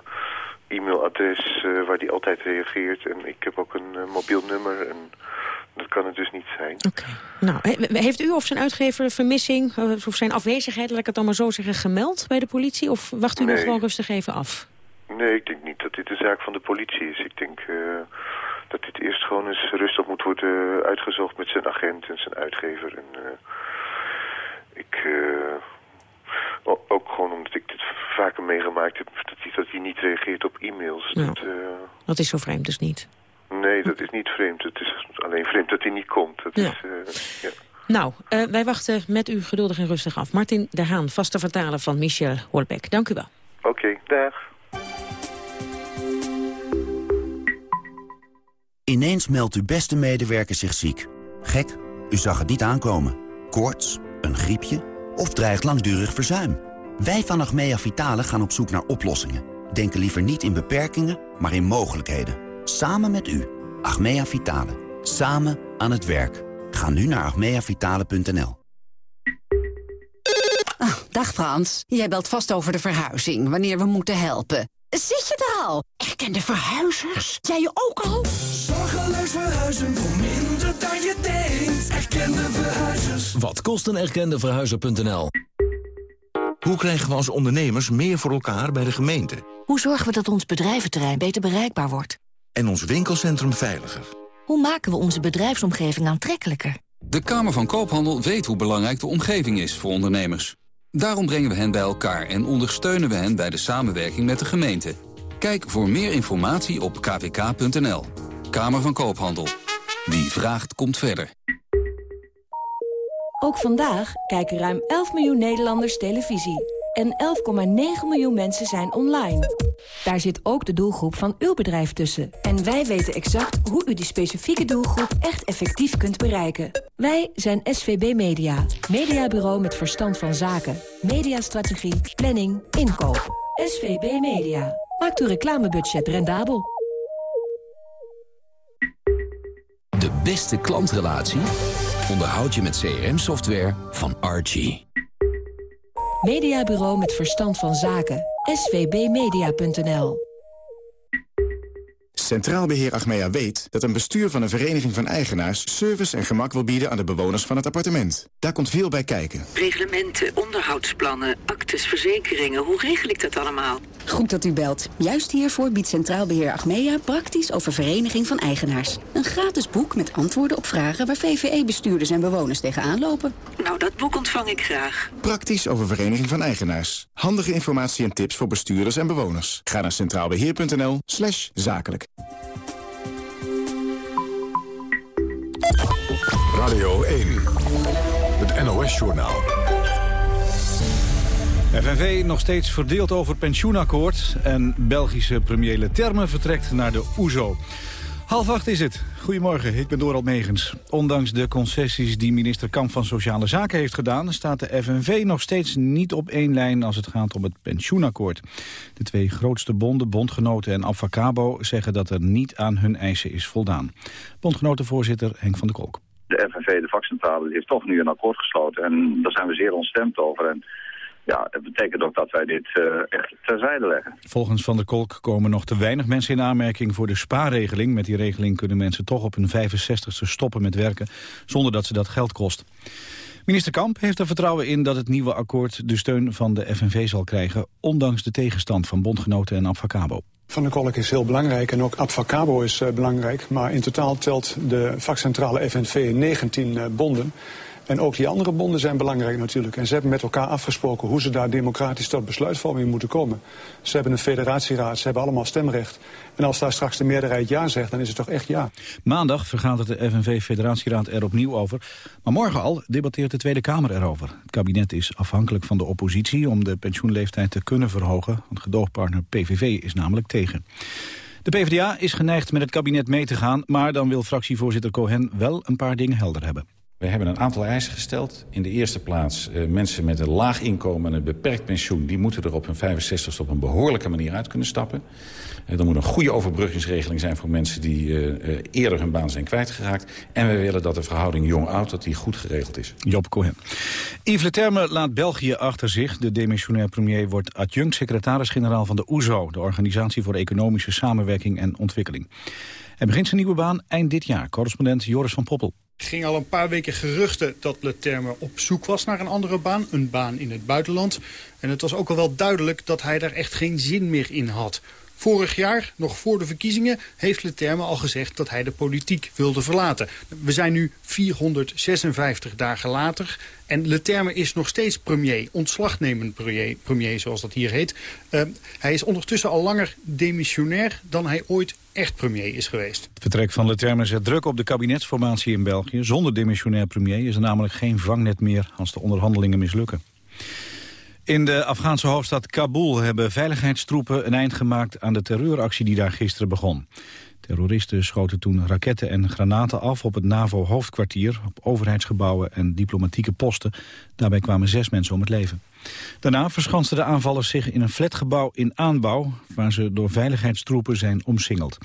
e-mailadres waar hij altijd reageert. En ik heb ook een mobiel nummer en dat kan het dus niet zijn. Oké. Nou, heeft u of zijn uitgever vermissing, of zijn afwezigheid, laat ik het dan maar zo zeggen, gemeld bij de politie? Of wacht u nee. nog gewoon rustig even af? Nee, ik denk niet dat dit een zaak van de politie is. Ik denk uh, dat dit eerst gewoon eens rustig moet worden uitgezocht met zijn agent en zijn uitgever. En uh, ik... Uh, ook gewoon omdat ik dit vaker meegemaakt heb, dat hij, dat hij niet reageert op e-mails. Dat, dat is zo vreemd dus niet? Nee, dat is niet vreemd. Het is alleen vreemd dat hij niet komt. Dat ja. Is, ja. Nou, wij wachten met u geduldig en rustig af. Martin de Haan, vaste vertaler van Michel Holbeck. Dank u wel. Oké, okay, dag. Ineens meldt uw beste medewerker zich ziek. Gek, u zag het niet aankomen. Koorts, een griepje of dreigt langdurig verzuim. Wij van Achmea Vitale gaan op zoek naar oplossingen. Denken liever niet in beperkingen, maar in mogelijkheden. Samen met u. Achmea Vitale. Samen aan het werk. Ga nu naar achmeavitale.nl. Ah, dag Frans, jij belt vast over de verhuizing, wanneer we moeten helpen. Zit je er al? Erkende verhuizers? Jij je ook al? Zorgeloos verhuizen voor minder dan je denkt. Erkende verhuizers. Wat kost een erkende verhuizer.nl? Hoe krijgen we als ondernemers meer voor elkaar bij de gemeente? Hoe zorgen we dat ons bedrijventerrein beter bereikbaar wordt? En ons winkelcentrum veiliger? Hoe maken we onze bedrijfsomgeving aantrekkelijker? De Kamer van Koophandel weet hoe belangrijk de omgeving is voor ondernemers. Daarom brengen we hen bij elkaar en ondersteunen we hen bij de samenwerking met de gemeente. Kijk voor meer informatie op kvk.nl. Kamer van Koophandel. Wie vraagt, komt verder. Ook vandaag kijken ruim 11 miljoen Nederlanders televisie. En 11,9 miljoen mensen zijn online. Daar zit ook de doelgroep van uw bedrijf tussen. En wij weten exact hoe u die specifieke doelgroep echt effectief kunt bereiken. Wij zijn SVB Media. Mediabureau met verstand van zaken. Mediastrategie, planning, inkoop. SVB Media. Maakt uw reclamebudget rendabel. De beste klantrelatie onderhoud je met CRM-software van Archie. Mediabureau met verstand van zaken. svbmedia.nl Centraal Beheer Achmea weet dat een bestuur van een vereniging van eigenaars... service en gemak wil bieden aan de bewoners van het appartement. Daar komt veel bij kijken. Reglementen, onderhoudsplannen, actes, verzekeringen. Hoe regel ik dat allemaal? Goed dat u belt. Juist hiervoor biedt Centraal Beheer Achmea praktisch over vereniging van eigenaars. Een gratis boek met antwoorden op vragen waar VVE-bestuurders en bewoners tegenaan lopen. Nou, dat boek ontvang ik graag. Praktisch over vereniging van eigenaars. Handige informatie en tips voor bestuurders en bewoners. Ga naar centraalbeheer.nl slash zakelijk. Radio 1, het NOS-journaal. FNV nog steeds verdeeld over pensioenakkoord... en Belgische premier Leterme vertrekt naar de OESO. Half acht is het. Goedemorgen, ik ben Dorald Megens. Ondanks de concessies die minister Kamp van Sociale Zaken heeft gedaan... staat de FNV nog steeds niet op één lijn als het gaat om het pensioenakkoord. De twee grootste bonden, Bondgenoten en Avacabo... zeggen dat er niet aan hun eisen is voldaan. Bondgenotenvoorzitter Henk van der Kolk. De FNV, de vakcentrale, heeft toch nu een akkoord gesloten. En daar zijn we zeer ontstemd over. En ja, dat betekent ook dat wij dit uh, echt terzijde leggen. Volgens Van der Kolk komen nog te weinig mensen in aanmerking voor de spaarregeling. Met die regeling kunnen mensen toch op hun 65ste stoppen met werken, zonder dat ze dat geld kost. Minister Kamp heeft er vertrouwen in dat het nieuwe akkoord de steun van de FNV zal krijgen, ondanks de tegenstand van bondgenoten en Abfacabo. Van der Kolk is heel belangrijk en ook Advocabo is uh, belangrijk. Maar in totaal telt de vakcentrale FNV 19 uh, bonden. En ook die andere bonden zijn belangrijk natuurlijk. En ze hebben met elkaar afgesproken hoe ze daar democratisch tot besluitvorming moeten komen. Ze hebben een federatieraad, ze hebben allemaal stemrecht. En als daar straks de meerderheid ja zegt, dan is het toch echt ja. Maandag vergadert de FNV-federatieraad er opnieuw over. Maar morgen al debatteert de Tweede Kamer erover. Het kabinet is afhankelijk van de oppositie om de pensioenleeftijd te kunnen verhogen. Want gedoogpartner PVV is namelijk tegen. De PvdA is geneigd met het kabinet mee te gaan... maar dan wil fractievoorzitter Cohen wel een paar dingen helder hebben. We hebben een aantal eisen gesteld. In de eerste plaats uh, mensen met een laag inkomen en een beperkt pensioen... die moeten er op hun 65ste op een behoorlijke manier uit kunnen stappen. Er moet een goede overbruggingsregeling zijn voor mensen die uh, eerder hun baan zijn kwijtgeraakt. En we willen dat de verhouding jong-oud die goed geregeld is. Job Cohen. Yves Leterme laat België achter zich. De demissionair premier wordt adjunct-secretaris-generaal van de OESO... de Organisatie voor Economische Samenwerking en Ontwikkeling. Hij begint zijn nieuwe baan eind dit jaar. Correspondent Joris van Poppel. Ging al een paar weken geruchten dat Leterme op zoek was naar een andere baan. Een baan in het buitenland. En het was ook al wel duidelijk dat hij daar echt geen zin meer in had. Vorig jaar, nog voor de verkiezingen, heeft Leterme al gezegd dat hij de politiek wilde verlaten. We zijn nu 456 dagen later en Leterme is nog steeds premier, ontslagnemend premier, zoals dat hier heet. Uh, hij is ondertussen al langer demissionair dan hij ooit echt premier is geweest. Het vertrek van Leterme zet druk op de kabinetsformatie in België. Zonder demissionair premier is er namelijk geen vangnet meer als de onderhandelingen mislukken. In de Afghaanse hoofdstad Kabul hebben veiligheidstroepen een eind gemaakt aan de terreuractie die daar gisteren begon. Terroristen schoten toen raketten en granaten af op het NAVO-hoofdkwartier... op overheidsgebouwen en diplomatieke posten. Daarbij kwamen zes mensen om het leven. Daarna verschansten de aanvallers zich in een flatgebouw in aanbouw... waar ze door veiligheidstroepen zijn omsingeld.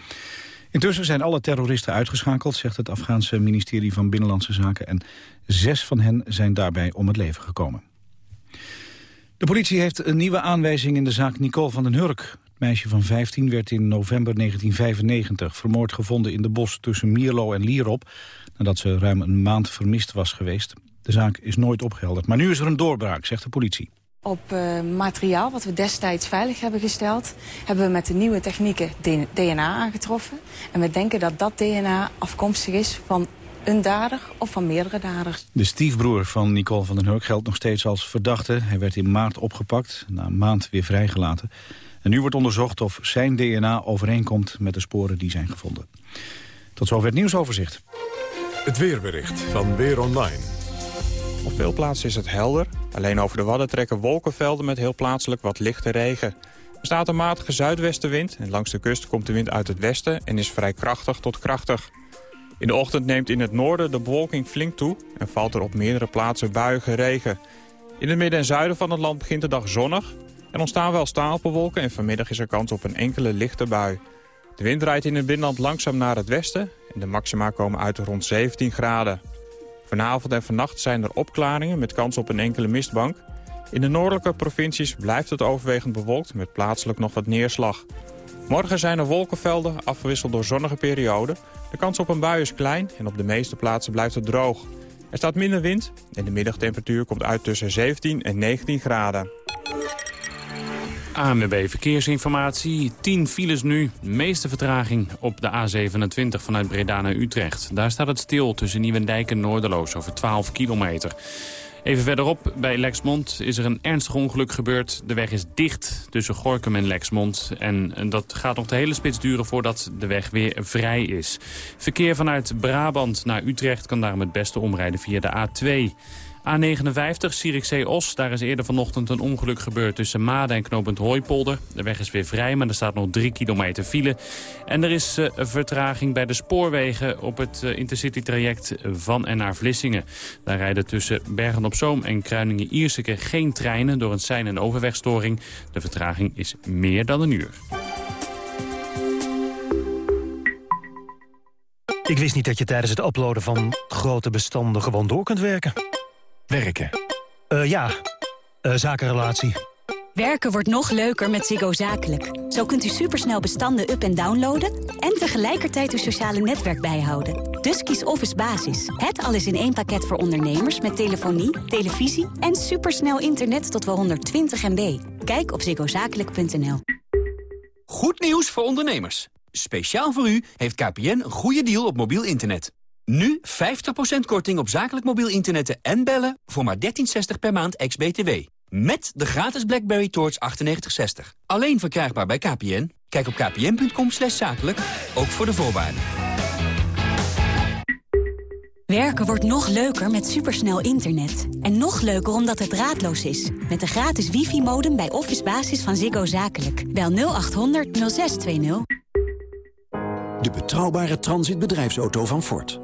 Intussen zijn alle terroristen uitgeschakeld, zegt het Afghaanse ministerie van Binnenlandse Zaken. En zes van hen zijn daarbij om het leven gekomen. De politie heeft een nieuwe aanwijzing in de zaak Nicole van den Hurk. Het meisje van 15 werd in november 1995 vermoord gevonden in de bos tussen Mierlo en Lierop... nadat ze ruim een maand vermist was geweest. De zaak is nooit opgehelderd, maar nu is er een doorbraak, zegt de politie. Op uh, materiaal wat we destijds veilig hebben gesteld... hebben we met de nieuwe technieken DNA aangetroffen. En we denken dat dat DNA afkomstig is van een dader of van meerdere daders. De stiefbroer van Nicole van den Hurk geldt nog steeds als verdachte. Hij werd in maart opgepakt, na een maand weer vrijgelaten. En nu wordt onderzocht of zijn DNA overeenkomt met de sporen die zijn gevonden. Tot zover het nieuwsoverzicht. Het weerbericht van Weer Online. Op veel plaatsen is het helder. Alleen over de Wadden trekken wolkenvelden met heel plaatselijk wat lichte regen. Er staat een matige zuidwestenwind en langs de kust komt de wind uit het westen en is vrij krachtig tot krachtig. In de ochtend neemt in het noorden de bewolking flink toe en valt er op meerdere plaatsen buiige regen. In het midden en zuiden van het land begint de dag zonnig. Er ontstaan wel stapelwolken en vanmiddag is er kans op een enkele lichte bui. De wind rijdt in het binnenland langzaam naar het westen en de maxima komen uit rond 17 graden. Vanavond en vannacht zijn er opklaringen met kans op een enkele mistbank. In de noordelijke provincies blijft het overwegend bewolkt met plaatselijk nog wat neerslag. Morgen zijn er wolkenvelden, afgewisseld door zonnige perioden. De kans op een bui is klein en op de meeste plaatsen blijft het droog. Er staat minder wind en de middagtemperatuur komt uit tussen 17 en 19 graden. ANWB Verkeersinformatie. 10 files nu. Meeste vertraging op de A27 vanuit Breda naar Utrecht. Daar staat het stil tussen Nieuwendijk en Noorderloos over 12 kilometer. Even verderop, bij Lexmond, is er een ernstig ongeluk gebeurd. De weg is dicht tussen Gorkum en Lexmond. En dat gaat nog de hele spits duren voordat de weg weer vrij is. Verkeer vanuit Brabant naar Utrecht kan daarom het beste omrijden via de A2. A59, Zierikzee-Os. Daar is eerder vanochtend een ongeluk gebeurd tussen Maden en knooppunt Hooipolder. De weg is weer vrij, maar er staat nog drie kilometer file. En er is uh, vertraging bij de spoorwegen op het uh, intercity-traject van en naar Vlissingen. Daar rijden tussen Bergen-op-Zoom en Kruiningen-Ierseke geen treinen door een sein- en overwegstoring. De vertraging is meer dan een uur. Ik wist niet dat je tijdens het uploaden van grote bestanden gewoon door kunt werken. Werken? Uh, ja, uh, zakenrelatie. Werken wordt nog leuker met Ziggo Zakelijk. Zo kunt u supersnel bestanden up- en downloaden... en tegelijkertijd uw sociale netwerk bijhouden. Dus kies Office Basis. Het alles in één pakket voor ondernemers... met telefonie, televisie en supersnel internet tot wel 120 MB. Kijk op ziggozakelijk.nl. Goed nieuws voor ondernemers. Speciaal voor u heeft KPN een goede deal op mobiel internet. Nu 50% korting op zakelijk mobiel internet en bellen voor maar 13,60 per maand ex-BTW. Met de gratis BlackBerry Torch 9860. Alleen verkrijgbaar bij KPN. Kijk op kpn.com zakelijk, ook voor de voorwaarden. Werken wordt nog leuker met supersnel internet. En nog leuker omdat het draadloos is. Met de gratis wifi-modem bij Office Basis van Ziggo Zakelijk. Bel 0800 0620. De betrouwbare transitbedrijfsauto van Ford.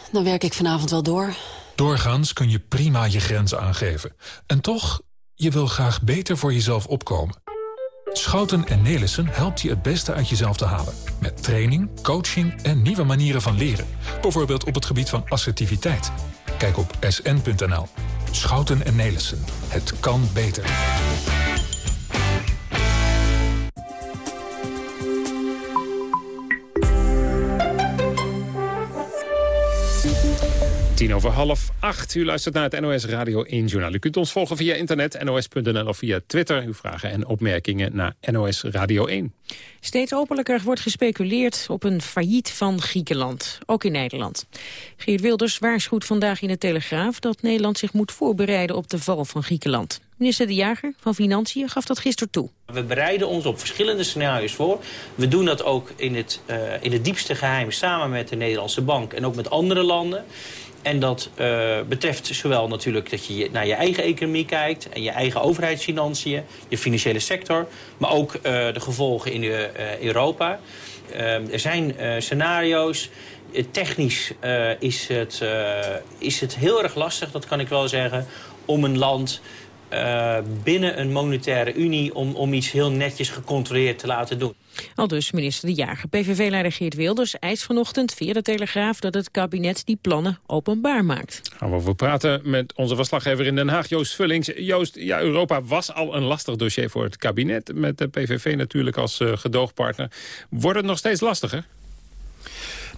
dan werk ik vanavond wel door. Doorgaans kun je prima je grenzen aangeven. En toch, je wil graag beter voor jezelf opkomen. Schouten en Nelissen helpt je het beste uit jezelf te halen. Met training, coaching en nieuwe manieren van leren. Bijvoorbeeld op het gebied van assertiviteit. Kijk op sn.nl. Schouten en Nelissen. Het kan beter. Tien over half 8. U luistert naar het NOS Radio 1 Journaal. U kunt ons volgen via internet, nos.nl of via Twitter. Uw vragen en opmerkingen naar NOS Radio 1. Steeds openlijker wordt gespeculeerd op een failliet van Griekenland, ook in Nederland. Geert Wilders waarschuwt vandaag in de Telegraaf dat Nederland zich moet voorbereiden op de val van Griekenland. Minister De Jager van Financiën gaf dat gisteren toe. We bereiden ons op verschillende scenario's voor. We doen dat ook in het, uh, in het diepste geheim samen met de Nederlandse Bank en ook met andere landen. En dat uh, betreft zowel natuurlijk dat je naar je eigen economie kijkt... en je eigen overheidsfinanciën, je financiële sector... maar ook uh, de gevolgen in uh, Europa. er zijn scenario's. technisch is, het, is het heel erg lastig, dat kan ik wel zeggen... om een land uh, binnen een monetaire unie om, om iets heel netjes gecontroleerd te laten doen. Al dus minister De Jager. PVV-leider Geert Wilders eist vanochtend via de Telegraaf dat het kabinet die plannen openbaar maakt. Gaan we over praten met onze verslaggever in Den Haag, Joost Vullings. Joost, ja, Europa was al een lastig dossier voor het kabinet, met de PVV natuurlijk als uh, gedoogpartner. Wordt het nog steeds lastiger?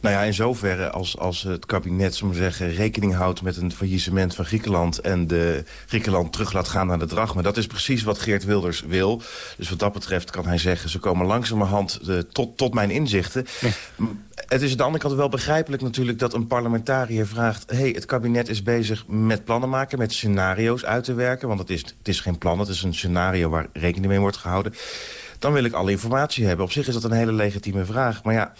Nou ja, in zoverre als, als het kabinet zo zeggen, rekening houdt met een faillissement van Griekenland... en de Griekenland terug laat gaan naar de drachma. Dat is precies wat Geert Wilders wil. Dus wat dat betreft kan hij zeggen, ze komen langzamerhand uh, tot, tot mijn inzichten. Het is aan de andere kant wel begrijpelijk natuurlijk dat een parlementariër vraagt... hey, het kabinet is bezig met plannen maken, met scenario's uit te werken. Want het is, het is geen plan, het is een scenario waar rekening mee wordt gehouden. Dan wil ik alle informatie hebben. Op zich is dat een hele legitieme vraag. Maar ja,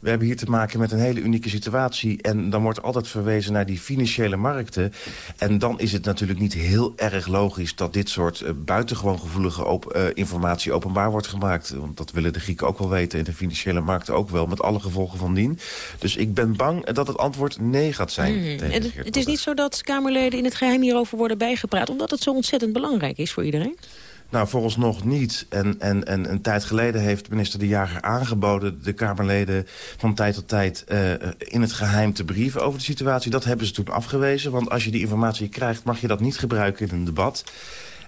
we hebben hier te maken met een hele unieke situatie. En dan wordt altijd verwezen naar die financiële markten. En dan is het natuurlijk niet heel erg logisch... dat dit soort uh, buitengewoon gevoelige op, uh, informatie openbaar wordt gemaakt. Want dat willen de Grieken ook wel weten. En de financiële markten ook wel. Met alle gevolgen van dien. Dus ik ben bang dat het antwoord nee gaat zijn. Mm. Het, het is niet zo dat Kamerleden in het geheim hierover worden bijgepraat... omdat het zo ontzettend belangrijk is voor iedereen? Nou, volgens nog niet. En, en, en een tijd geleden heeft minister De Jager aangeboden... de Kamerleden van tijd tot tijd uh, in het geheim te brieven over de situatie. Dat hebben ze toen afgewezen. Want als je die informatie krijgt, mag je dat niet gebruiken in een debat.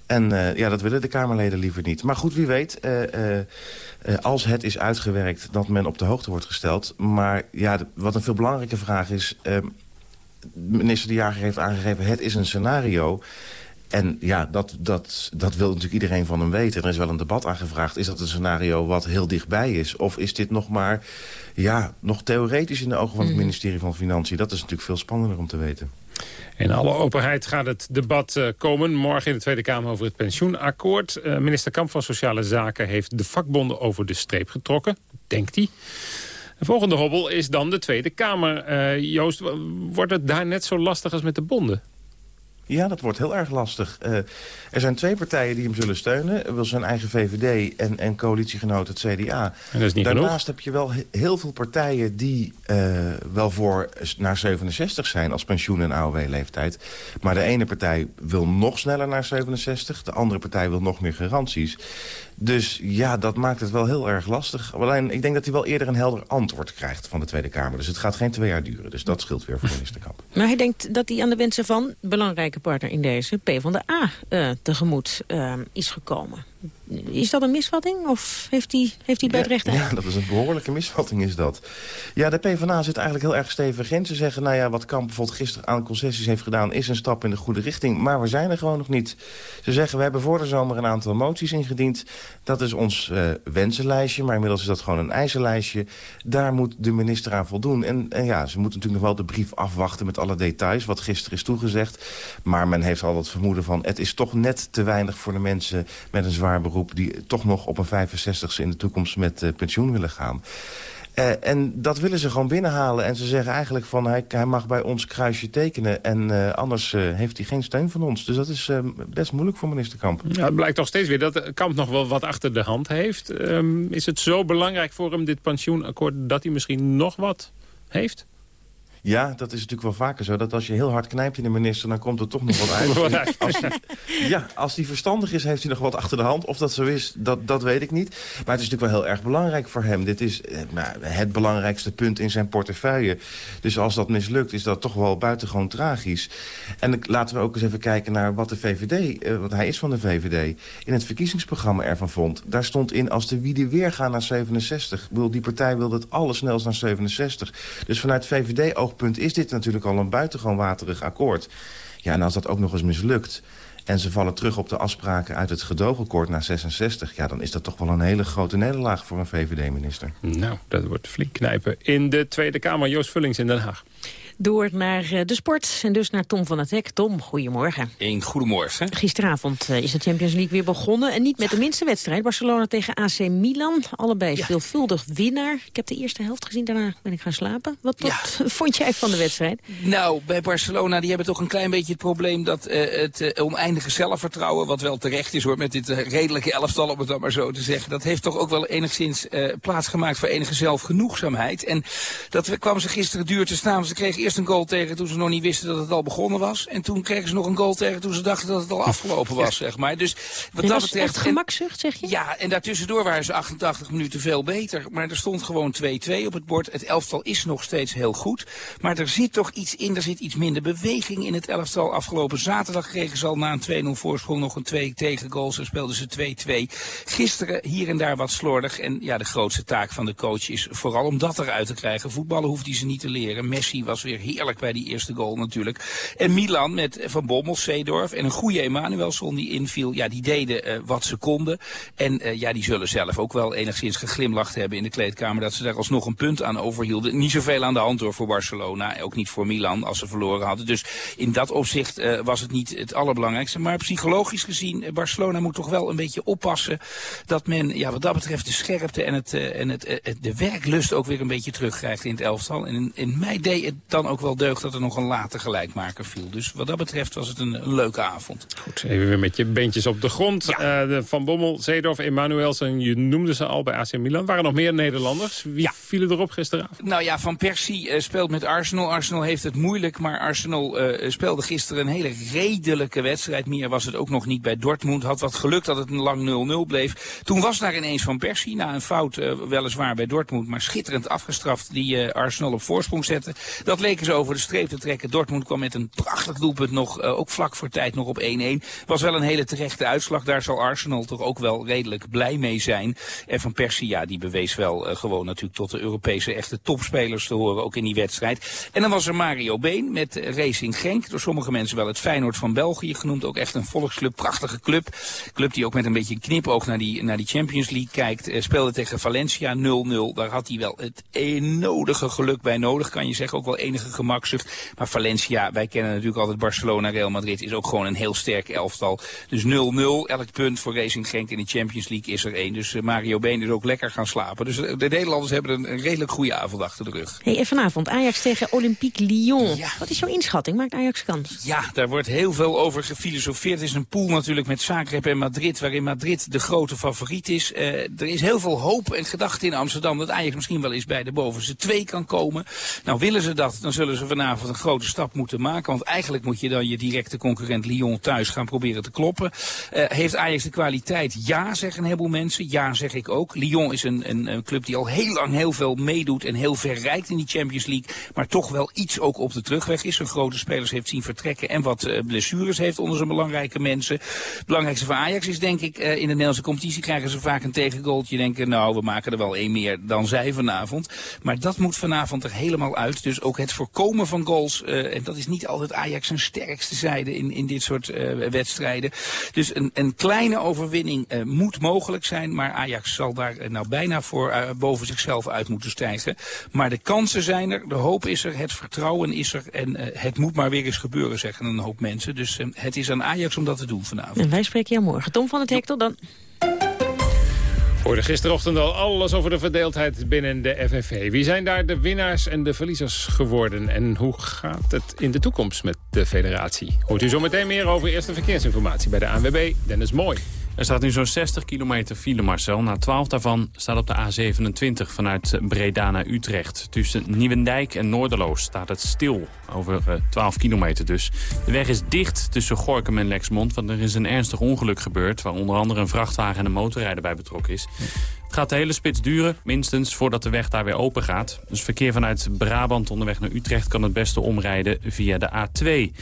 En uh, ja, dat willen de Kamerleden liever niet. Maar goed, wie weet, uh, als het is uitgewerkt... dat men op de hoogte wordt gesteld. Maar ja, wat een veel belangrijke vraag is... minister De Jager heeft aangegeven, het is een scenario... En ja, dat, dat, dat wil natuurlijk iedereen van hem weten. Er is wel een debat aangevraagd. Is dat een scenario wat heel dichtbij is? Of is dit nog maar ja, nog theoretisch in de ogen van het ministerie van Financiën? Dat is natuurlijk veel spannender om te weten. In alle openheid gaat het debat uh, komen morgen in de Tweede Kamer over het pensioenakkoord. Uh, minister Kamp van Sociale Zaken heeft de vakbonden over de streep getrokken, denkt hij. De volgende hobbel is dan de Tweede Kamer. Uh, Joost, wordt het daar net zo lastig als met de bonden? Ja, dat wordt heel erg lastig. Uh, er zijn twee partijen die hem zullen steunen. Wel zijn eigen VVD en, en coalitiegenoot het CDA. En dat is niet Daarnaast genoeg. heb je wel heel veel partijen die uh, wel voor naar 67 zijn... als pensioen- en AOW-leeftijd. Maar de ene partij wil nog sneller naar 67. De andere partij wil nog meer garanties. Dus ja, dat maakt het wel heel erg lastig. Alleen, ik denk dat hij wel eerder een helder antwoord krijgt van de Tweede Kamer. Dus het gaat geen twee jaar duren. Dus dat scheelt weer voor minister Kamp. Maar hij denkt dat hij aan de wensen van belangrijke partner in deze, PvdA, uh, tegemoet uh, is gekomen. Is dat een misvatting of heeft hij, heeft hij bij het recht Ja, dat is een behoorlijke misvatting is dat. Ja, de PvdA zit eigenlijk heel erg stevig in. Ze zeggen, nou ja, wat Kamp bijvoorbeeld gisteren aan concessies heeft gedaan... is een stap in de goede richting, maar we zijn er gewoon nog niet. Ze zeggen, we hebben voor de zomer een aantal moties ingediend. Dat is ons uh, wensenlijstje, maar inmiddels is dat gewoon een eisenlijstje. Daar moet de minister aan voldoen. En, en ja, ze moeten natuurlijk nog wel de brief afwachten met alle details... wat gisteren is toegezegd. Maar men heeft al het vermoeden van... het is toch net te weinig voor de mensen met een zwaar beroep die toch nog op een 65ste in de toekomst met uh, pensioen willen gaan. Uh, en dat willen ze gewoon binnenhalen. En ze zeggen eigenlijk van hij, hij mag bij ons kruisje tekenen. En uh, anders heeft hij geen steun van ons. Dus dat is best moeilijk voor minister Kamp. Ja, het blijkt toch steeds weer dat Kamp nog wel wat achter de hand heeft. Um, is het zo belangrijk voor hem, dit pensioenakkoord, dat hij misschien nog wat heeft? Ja, dat is natuurlijk wel vaker zo. Dat als je heel hard knijpt in de minister, dan komt er toch nog wat uit. als ja, als hij verstandig is, heeft hij nog wat achter de hand. Of dat zo is, dat, dat weet ik niet. Maar het is natuurlijk wel heel erg belangrijk voor hem. Dit is nou, het belangrijkste punt in zijn portefeuille. Dus als dat mislukt, is dat toch wel buitengewoon tragisch. En laten we ook eens even kijken naar wat de VVD, uh, want hij is van de VVD... in het verkiezingsprogramma ervan vond. Daar stond in als de wie weer gaan naar 67. Ik bedoel, die partij wilde het allersnelst naar 67. Dus vanuit VVD-oog oogpunt is dit natuurlijk al een buitengewoon waterig akkoord. Ja, en als dat ook nog eens mislukt en ze vallen terug op de afspraken uit het gedoogakkoord naar 66... ja, dan is dat toch wel een hele grote nederlaag voor een VVD-minister. Nou, dat wordt flink knijpen. In de Tweede Kamer, Joost Vullings in Den Haag. Door naar eh, de sport en dus naar Tom van het Hek. Tom, goedemorgen. Een goedemorgen. Gisteravond eh, is de Champions League weer begonnen. En niet met de minste wedstrijd. Barcelona tegen AC Milan. Allebei veelvuldig winnaar. Ik heb de eerste helft gezien, daarna ben ik gaan slapen. Wat, wat vond jij van de wedstrijd? Nou, bij Barcelona die hebben toch een klein beetje het probleem... dat uh, het uh, oneindige zelfvertrouwen, wat wel terecht is hoor... met dit redelijke elftal, om het dan maar zo te zeggen... dat heeft toch ook wel enigszins plaatsgemaakt voor enige zelfgenoegzaamheid. En dat kwam ze gisteren duur te staan. Ze kregen eerst een goal tegen toen ze nog niet wisten dat het al begonnen was. En toen kregen ze nog een goal tegen toen ze dachten dat het al afgelopen was, zeg maar. Dus wat dat betreft... echt gemakzucht, zeg je? Ja, en daartussendoor waren ze 88 minuten veel beter. Maar er stond gewoon 2-2 op het bord. Het elftal is nog steeds heel goed. Maar er zit toch iets in, er zit iets minder beweging in het elftal. Afgelopen zaterdag kregen ze al na een 2-0 voorsprong nog een 2 tegengoals. En speelden ze 2-2. Gisteren hier en daar wat slordig. En ja, de grootste taak van de coach is vooral om dat eruit te krijgen. Voetballen hoeft hij ze niet te leren. Messi was weer heerlijk bij die eerste goal natuurlijk. En Milan met Van Bommel, Seedorf en een goede Emanuelson die inviel. Ja, die deden uh, wat ze konden. En uh, ja, die zullen zelf ook wel enigszins geglimlacht hebben in de kleedkamer. Dat ze daar alsnog een punt aan overhielden. Niet zoveel aan de hand door voor Barcelona. Ook niet voor Milan als ze verloren hadden. Dus in dat opzicht uh, was het niet het allerbelangrijkste. Maar psychologisch gezien, Barcelona moet toch wel een beetje oppassen. Dat men, ja, wat dat betreft de scherpte en, het, en het, de werklust ook weer een beetje terugkrijgt in het elftal. En in, in mij deed ook wel deugd dat er nog een late gelijkmaker viel. Dus wat dat betreft was het een, een leuke avond. Goed, even weer met je beentjes op de grond. Ja. Uh, de Van Bommel, Zeedorf, Emanuelsen, je noemde ze al bij AC Milan. Waren er nog meer Nederlanders? Wie ja. vielen erop gisteravond? Nou ja, Van Persie uh, speelt met Arsenal. Arsenal heeft het moeilijk, maar Arsenal uh, speelde gisteren een hele redelijke wedstrijd. Meer was het ook nog niet bij Dortmund. Had wat geluk dat het een lang 0-0 bleef. Toen was daar ineens Van Persie, na een fout weliswaar bij Dortmund, maar schitterend afgestraft, die Arsenal op voorsprong zette. Dat leek eens over de streep te trekken. Dortmund kwam met een prachtig doelpunt nog, uh, ook vlak voor tijd nog op 1-1. Was wel een hele terechte uitslag. Daar zal Arsenal toch ook wel redelijk blij mee zijn. En Van Persie, ja, die bewees wel uh, gewoon natuurlijk tot de Europese echte topspelers te horen, ook in die wedstrijd. En dan was er Mario Been met Racing Genk. Door sommige mensen wel het Feyenoord van België genoemd. Ook echt een volksclub, prachtige club. Club die ook met een beetje een knipoog naar die, naar die Champions League kijkt. Speelde tegen Valencia 0-0. Daar had hij wel het nodige geluk bij nodig, kan je zeggen. Ook wel enige gemakzucht. Maar Valencia, wij kennen natuurlijk altijd Barcelona, Real Madrid, is ook gewoon een heel sterk elftal. Dus 0-0, elk punt voor Racing Genk in de Champions League is er één. Dus uh, Mario Been is ook lekker gaan slapen. Dus uh, de Nederlanders hebben een, een, redelijk goede avond achter de rug. Hey, en vanavond Ajax tegen Olympique Lyon. Ja. Wat is jouw inschatting? Maakt Ajax kans? Ja, daar wordt heel veel over gefilosofeerd. Het is een pool natuurlijk met Zagreb en Madrid, waarin Madrid de grote favoriet is. Uh, er is heel veel hoop en gedachte in Amsterdam dat Ajax misschien wel eens bij de bovenste twee kan komen. Nou, willen ze dat, dan zullen ze vanavond een grote stap moeten maken. Want eigenlijk moet je dan je directe concurrent Lyon thuis gaan proberen te kloppen. Uh, heeft Ajax de kwaliteit? Ja, zeggen een heleboel mensen. Ja, zeg ik ook. Lyon is een, een, club die al heel lang heel veel meedoet en heel ver rijdt in die Champions League. Maar toch wel iets ook op de terugweg is. Een grote spelers heeft zien vertrekken en wat uh, blessures heeft onder zijn belangrijke mensen. Het belangrijkste voor Ajax is denk ik, uh, in de Nederlandse competitie krijgen ze vaak een tegengoaltje. Denken, nou, we maken er wel één meer dan zij vanavond. Maar dat moet vanavond er helemaal uit. Dus ook het voorkomen van goals, uh, en dat is niet altijd Ajax zijn sterkste zijde in, in dit soort uh, wedstrijden. Dus een, een kleine overwinning uh, moet mogelijk zijn, maar Ajax zal daar nou bijna voor boven zichzelf uit moeten stijgen. Maar de kansen zijn er, de hoop is er, het vertrouwen is er en het moet maar weer eens gebeuren, zeggen een hoop mensen. Dus het is aan Ajax om dat te doen vanavond. En wij spreken jou morgen. Tom van het Hek, tot dan. Hoorde gisterochtend al alles over de verdeeldheid binnen de FNV. Wie zijn daar de winnaars en de verliezers geworden? En hoe gaat het in de toekomst met de federatie? Hoort u zo meteen meer over eerste verkeersinformatie bij de ANWB. Dennis Mooi. Er staat nu zo'n 60 kilometer file, Marcel. Na 12 daarvan staat op de A27 vanuit Breda naar Utrecht. Tussen Nieuwendijk en Noorderloos staat het stil. Over uh, 12 kilometer dus. De weg is dicht tussen Gorkum en Lexmond... want er is een ernstig ongeluk gebeurd... waar onder andere een vrachtwagen en een motorrijder bij betrokken is. Het gaat de hele spits duren, minstens, voordat de weg daar weer open gaat. Dus verkeer vanuit Brabant onderweg naar Utrecht... kan het beste omrijden via de A2...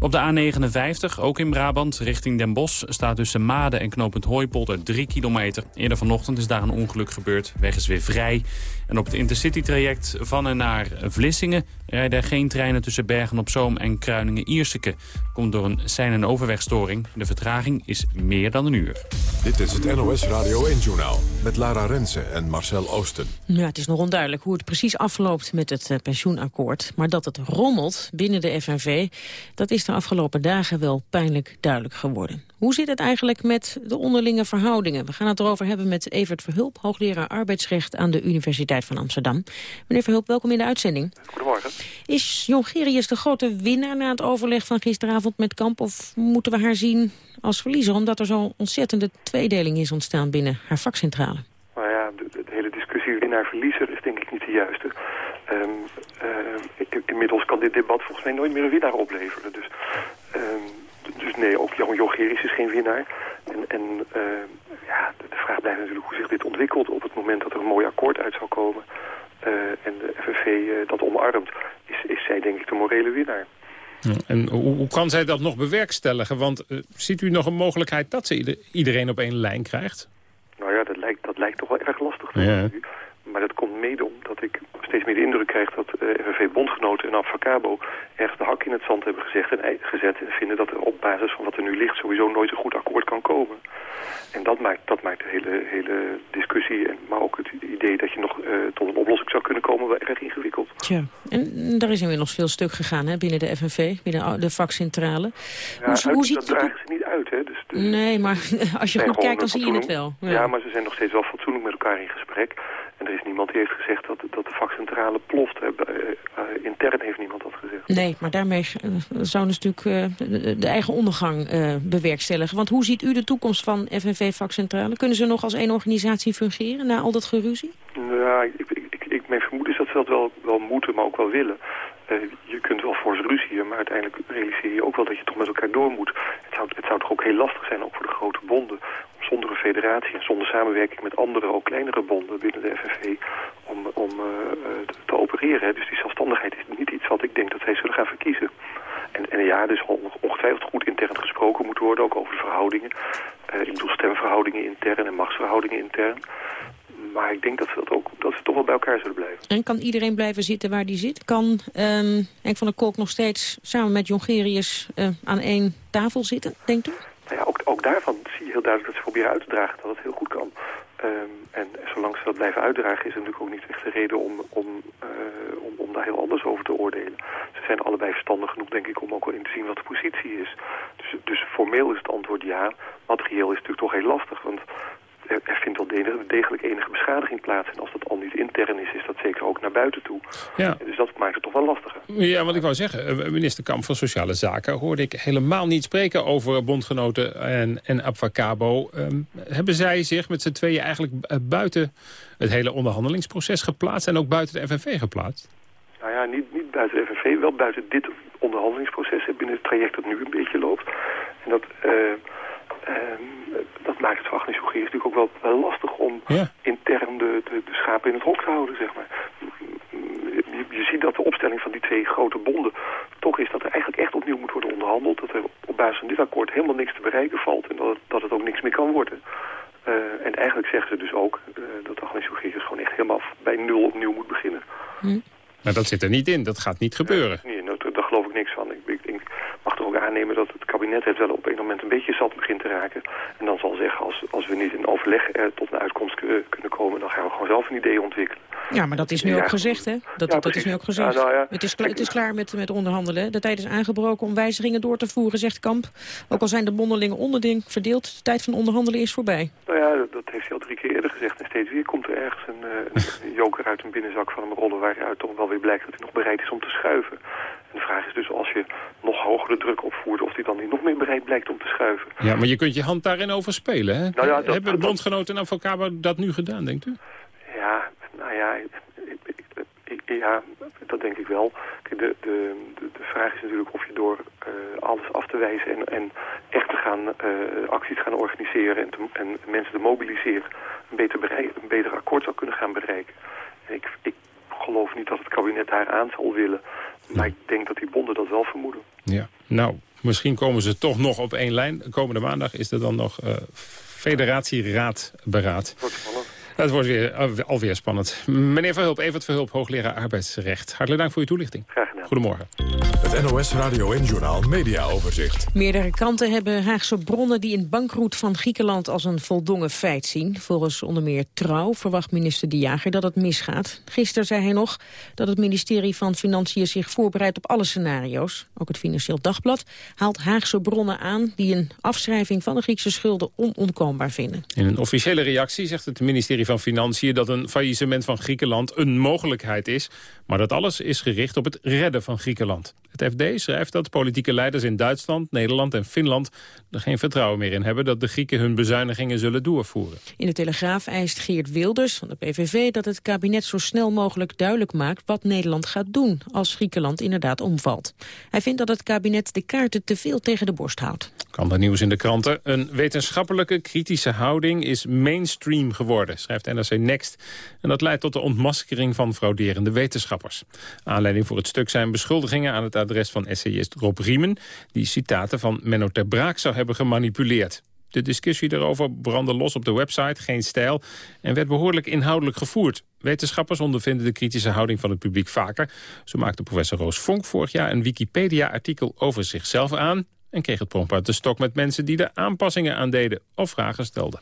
Op de A59, ook in Brabant, richting Den Bosch... staat tussen Maden en knooppunt Hooipolder 3 kilometer. Eerder vanochtend is daar een ongeluk gebeurd. Weg is weer vrij. En op het Intercity-traject van en naar Vlissingen... rijden er geen treinen tussen Bergen-op-Zoom en Kruiningen-Ierseke. Komt door een sein- en overwegstoring. De vertraging is meer dan een uur. Dit is het NOS Radio 1-journaal met Lara Rensen en Marcel Oosten. Ja, het is nog onduidelijk hoe het precies afloopt met het uh, pensioenakkoord. Maar dat het rommelt binnen de FNV, dat is de afgelopen dagen wel pijnlijk duidelijk geworden. Hoe zit het eigenlijk met de onderlinge verhoudingen? We gaan het erover hebben met Evert Verhulp, hoogleraar arbeidsrecht aan de Universiteit van Amsterdam. Meneer Verhulp, welkom in de uitzending. Goedemorgen. Is Jongerius de grote winnaar na het overleg van gisteravond met Kamp? Of moeten we haar zien als verliezer, omdat er zo'n ontzettende tweedeling is ontstaan binnen haar vakcentrale? Nou ja, de, de hele discussie winnaar-verliezer is denk ik niet de juiste. Um, inmiddels kan dit debat volgens mij nooit meer een winnaar opleveren. Dus, um, dus nee, ook Jan Jongerius is geen winnaar. En, en uh, ja, de, de vraag blijft natuurlijk hoe zich dit ontwikkelt op het moment dat er een mooi akkoord uit zal komen. Uh, en de FNV uh, dat omarmt, is, is zij denk ik de morele winnaar. En hoe, hoe, kan zij dat nog bewerkstelligen? Want uh, ziet u nog een mogelijkheid dat ze iedereen op één lijn krijgt? Nou ja, dat lijkt, dat lijkt toch wel erg lastig. Ja. Maar dat komt mede omdat ik steeds meer de indruk krijg dat uh, FNV-bondgenoten en Avacabo ergens de hak in het zand hebben gezegd en gezet. En vinden dat er op basis van wat er nu ligt sowieso nooit een goed akkoord kan komen. En dat maakt, dat maakt de hele, hele discussie, en, maar ook het idee dat je nog uh, tot een oplossing zou kunnen komen, wel erg ingewikkeld. Tja, en daar is inmiddels veel stuk gegaan hè, binnen de FNV, binnen de vakcentrale. Ja, hoe, uit, hoe ziet dat dragen ze niet uit. Hè? Dus, dus nee, maar als je goed kijkt, dan zie je het wel. Ja. ja, maar ze zijn nog steeds wel fatsoenlijk met elkaar in gesprek. En er is niemand die heeft gezegd dat, dat de vakcentrale ploft. Uh, uh, intern heeft niemand dat gezegd. Nee, maar daarmee uh, zouden ze natuurlijk de, de, eigen ondergang bewerkstelligen. Want hoe ziet u de toekomst van FNV-vakcentrale? Kunnen ze nog als één organisatie fungeren na al dat geruzie? Nou, ik, ik, ik, mijn vermoeden is dat ze dat wel, wel moeten, maar ook wel willen. je kunt wel voor ze ruzieën, maar uiteindelijk realiseer je ook wel dat je toch met elkaar door moet. Het zou, het zou toch ook heel lastig zijn, ook voor de grote bonden, zonder een federatie en zonder samenwerking met andere, ook kleinere bonden binnen de FNV, om, om uh, te opereren. Dus die zelfstandigheid is niet iets wat ik denk dat zij zullen gaan verkiezen. En, en ja, dus ongetwijfeld goed intern gesproken moet worden, ook over de verhoudingen. Uh, ik bedoel stemverhoudingen intern en machtsverhoudingen intern. Maar ik denk dat ze, dat, ook, dat ze toch wel bij elkaar zullen blijven. En kan iedereen blijven zitten waar die zit? Kan um, Henk van der Kolk nog steeds samen met Jongerius aan één tafel zitten, denkt u? Daarvan zie je heel duidelijk dat ze proberen uit te dragen dat het heel goed kan. Um, en zolang ze dat blijven uitdragen is er natuurlijk ook niet echt de reden om, om, uh, om, om daar heel anders over te oordelen. Ze zijn allebei verstandig genoeg, denk ik, om ook wel in te zien wat de positie is. Dus, dus formeel is het antwoord ja. Materieel is natuurlijk toch heel lastig, want er vindt wel degelijk enige beschadiging plaats. En als dat al niet intern is, is dat zeker ook naar buiten toe. Ja. Dus dat maakt het toch wel lastiger. Ja, want ik wou zeggen, minister Kamp van Sociale Zaken... hoorde ik helemaal niet spreken over bondgenoten en, en Abfacabo. Um, hebben zij zich met z'n tweeën eigenlijk buiten het hele onderhandelingsproces geplaatst... en ook buiten de FNV geplaatst? Nou ja, niet, niet buiten de FNV, wel buiten dit onderhandelingsproces... binnen het traject dat nu een beetje loopt. En dat... Uh, Um, dat maakt het voor Agnes Jongerius natuurlijk ook wel, wel lastig om ja. intern de, de, de, schapen in het hok te houden, zeg maar. Je, je, ziet dat de opstelling van die twee grote bonden toch is dat er eigenlijk echt opnieuw moet worden onderhandeld. Dat er op basis van dit akkoord helemaal niks te bereiken valt en dat het, dat het ook niks meer kan worden. Uh, en eigenlijk zeggen ze dus ook uh, dat Agnes Jongerius gewoon echt helemaal bij nul opnieuw moet beginnen. Hm. Maar dat zit er niet in, dat gaat niet gebeuren. Nee, nee daar geloof ik niks van. Ik, ik, ik mag toch ook aannemen dat het kabinet het wel op een moment een beetje zat begint te raken. En dan zal zeggen, als, als we niet in overleg er tot een uitkomst kunnen komen, dan gaan we gewoon zelf een idee ontwikkelen. Ja, maar dat is nu ja, ook gezegd, hè? Dat, ja, dat is nu ook gezegd. Ja, nou het, is klaar, het is klaar met, met onderhandelen. De tijd is aangebroken om wijzigingen door te voeren, zegt Kamp. Ook al zijn de bondelingen onderding verdeeld, de tijd van onderhandelen is voorbij. Nou ja, dat, heeft hij al drie keer eerder gezegd. En steeds weer komt er ergens een, uh, een joker uit een binnenzak van hem rollen... waaruit toch wel weer blijkt dat hij nog bereid is om te schuiven. En de vraag is dus als je nog hogere druk opvoert... of hij dan niet nog meer bereid blijkt om te schuiven. Ja, maar je kunt je hand daarin over spelen, hè? Nou ja, dat, Hebben de bondgenoten en Avocabo dat nu gedaan, denkt u? Ja, nou ja... Ja, dat denk ik wel. De, de, de, de vraag is natuurlijk of je door uh, alles af te wijzen en, en echt te gaan uh, acties gaan organiseren en, te, en mensen te mobiliseren, een beter, bereik, een beter akkoord zou kunnen gaan bereiken. En ik, ik geloof niet dat het kabinet daar aan zal willen, maar ik denk dat die bonden dat wel vermoeden. Ja, nou, misschien komen ze toch nog op één lijn. Komende maandag is er dan nog uh, federatieraadberaad. Het wordt weer, alweer spannend. Meneer Verhulp, Evert Verhulp, hoogleraar arbeidsrecht. Hartelijk dank voor uw toelichting. Graag gedaan. Goedemorgen. Het NOS Radio en Journaal Media Overzicht. Meerdere kanten hebben Haagse bronnen die een bankroet van Griekenland als een voldongen feit zien. Volgens onder meer Trouw verwacht minister De Jager dat het misgaat. Gisteren zei hij nog dat het ministerie van Financiën zich voorbereidt op alle scenario's. Ook het Financieel Dagblad haalt Haagse bronnen aan die een afschrijving van de Griekse schulden onontkoombaar vinden. In een officiële reactie zegt het ministerie van Financiën dat een faillissement van Griekenland een mogelijkheid is. Maar dat alles is gericht op het redden van Griekenland. Het FD schrijft dat politieke leiders in Duitsland, Nederland en Finland er geen vertrouwen meer in hebben dat de Grieken hun bezuinigingen zullen doorvoeren. In de Telegraaf eist Geert Wilders van de PVV dat het kabinet zo snel mogelijk duidelijk maakt wat Nederland gaat doen als Griekenland inderdaad omvalt. Hij vindt dat het kabinet de kaarten te veel tegen de borst houdt. Kan dat nieuws in de kranten. Een wetenschappelijke kritische houding is mainstream geworden, schrijft NRC Next. En dat leidt tot de ontmaskering van frauderende wetenschappers. Aanleiding voor het stuk zijn beschuldigingen aan het adres van essayist Rob Riemen... die citaten van Menno ter Braak zou hebben gemanipuleerd. De discussie daarover brandde los op de website, geen stijl... en werd behoorlijk inhoudelijk gevoerd. Wetenschappers ondervinden de kritische houding van het publiek vaker. Zo maakte professor Roos Vonk vorig jaar een Wikipedia-artikel over zichzelf aan... en kreeg het pomp uit de stok met mensen die er aanpassingen aan deden of vragen stelden.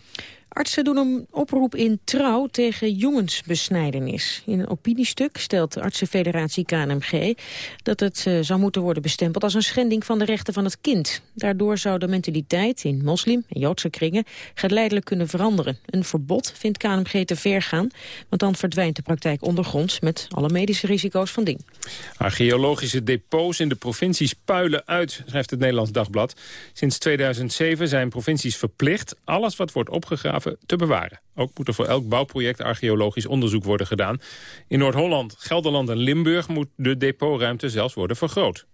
Artsen doen een oproep in trouw tegen jongensbesnijdenis. In een opiniestuk stelt de artsenfederatie KNMG... dat het uh, zou moeten worden bestempeld als een schending van de rechten van het kind. Daardoor zou de mentaliteit in moslim- en joodse kringen... geleidelijk kunnen veranderen. Een verbod vindt KNMG te ver gaan... want dan verdwijnt de praktijk ondergronds... met alle medische risico's van ding. Archeologische depots in de provincies puilen uit, schrijft het Nederlands Dagblad. Sinds 2007 zijn provincies verplicht alles wat wordt opgegraven te bewaren. Ook moet er voor elk bouwproject archeologisch onderzoek worden gedaan. In Noord-Holland, Gelderland en Limburg moet de depotruimte zelfs worden vergroot.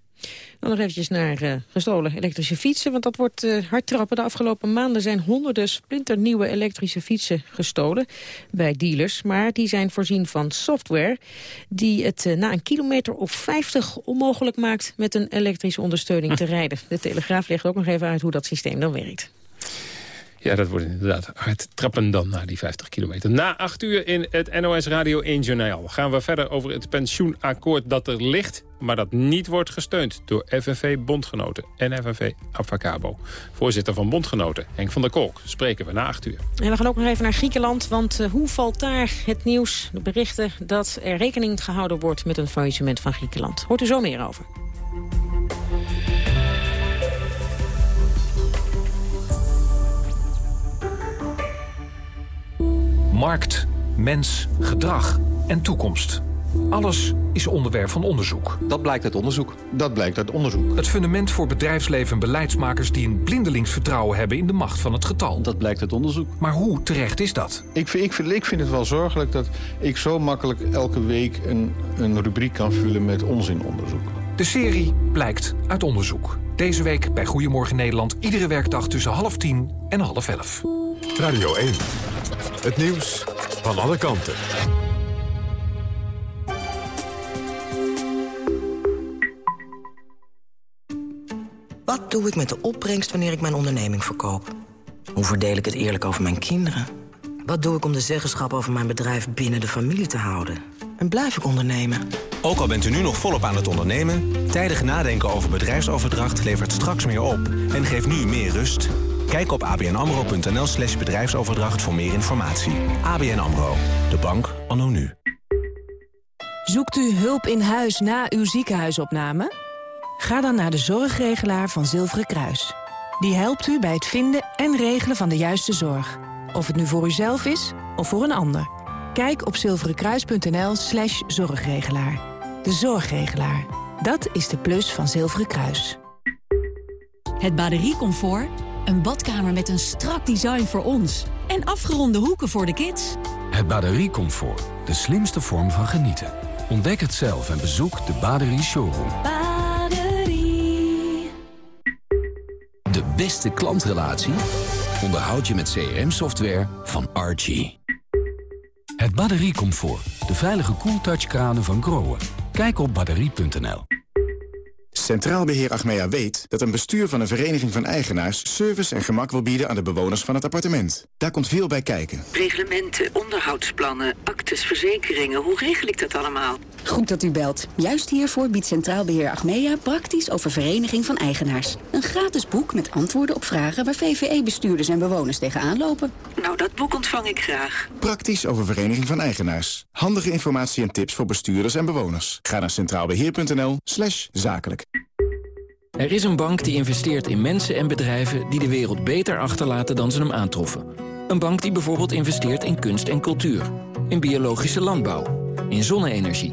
Dan nog eventjes naar uh, gestolen elektrische fietsen, want dat wordt uh, hard trappen. De afgelopen maanden zijn honderden splinternieuwe elektrische fietsen gestolen bij dealers. Maar die zijn voorzien van software die het uh, na een kilometer of 50 onmogelijk maakt met een elektrische ondersteuning te rijden. De Telegraaf legt ook nog even uit hoe dat systeem dan werkt. Ja, dat wordt inderdaad hard trappen dan naar die 50 kilometer. Na acht uur in het NOS Radio 1 Journaal gaan we verder over het pensioenakkoord dat er ligt... maar dat niet wordt gesteund door FNV Bondgenoten en FNV Avacabo. Voorzitter van Bondgenoten, Henk van der Kolk, spreken we na acht uur. En we gaan ook nog even naar Griekenland, want uh, hoe valt daar het nieuws, de berichten... dat er rekening gehouden wordt met een faillissement van Griekenland? Hoort u zo meer over. Markt, mens, gedrag en toekomst. Alles is onderwerp van onderzoek. Dat blijkt uit onderzoek. Dat blijkt uit onderzoek. Het fundament voor bedrijfsleven en beleidsmakers... die een blindelings vertrouwen hebben in de macht van het getal. Dat blijkt uit onderzoek. Maar hoe terecht is dat? Ik vind, ik vind, ik vind het wel zorgelijk dat ik zo makkelijk elke week... een, een rubriek kan vullen met onzinonderzoek. De serie blijkt uit onderzoek. Deze week bij Goedemorgen Nederland. Iedere werkdag tussen half tien en half elf. Radio 1. Het nieuws van alle kanten. Wat doe ik met de opbrengst wanneer ik mijn onderneming verkoop? Hoe verdeel ik het eerlijk over mijn kinderen? Wat doe ik om de zeggenschap over mijn bedrijf binnen de familie te houden? En blijf ik ondernemen? Ook al bent u nu nog volop aan het ondernemen... tijdig nadenken over bedrijfsoverdracht levert straks meer op... en geeft nu meer rust... Kijk op abnamro.nl slash bedrijfsoverdracht voor meer informatie. ABN AMRO, de bank anno nu. Zoekt u hulp in huis na uw ziekenhuisopname? Ga dan naar de zorgregelaar van Zilveren Kruis. Die helpt u bij het vinden en regelen van de juiste zorg. Of het nu voor uzelf is of voor een ander. Kijk op zilverenkruis.nl slash zorgregelaar. De zorgregelaar. Dat is de plus van Zilveren Kruis. Het batteriecomfort een badkamer met een strak design voor ons. En afgeronde hoeken voor de kids. Het batteriecomfort. De slimste vorm van genieten. Ontdek het zelf en bezoek de Baderie Showroom. Baderie. De beste klantrelatie onderhoud je met CRM-software van Archie. Het batteriecomfort. De veilige koeltouchkranen van Groen. Kijk op batterie.nl. Centraal Beheer Achmea weet dat een bestuur van een vereniging van eigenaars... service en gemak wil bieden aan de bewoners van het appartement. Daar komt veel bij kijken. Reglementen, onderhoudsplannen, actes, verzekeringen. Hoe regel ik dat allemaal? Goed dat u belt. Juist hiervoor biedt Centraal Beheer Achmea praktisch over vereniging van eigenaars. Een gratis boek met antwoorden op vragen waar VVE-bestuurders en bewoners tegenaan lopen. Nou, dat boek ontvang ik graag. Praktisch over vereniging van eigenaars. Handige informatie en tips voor bestuurders en bewoners. Ga naar centraalbeheer.nl slash zakelijk. Er is een bank die investeert in mensen en bedrijven die de wereld beter achterlaten dan ze hem aantroffen. Een bank die bijvoorbeeld investeert in kunst en cultuur, in biologische landbouw, in zonne-energie.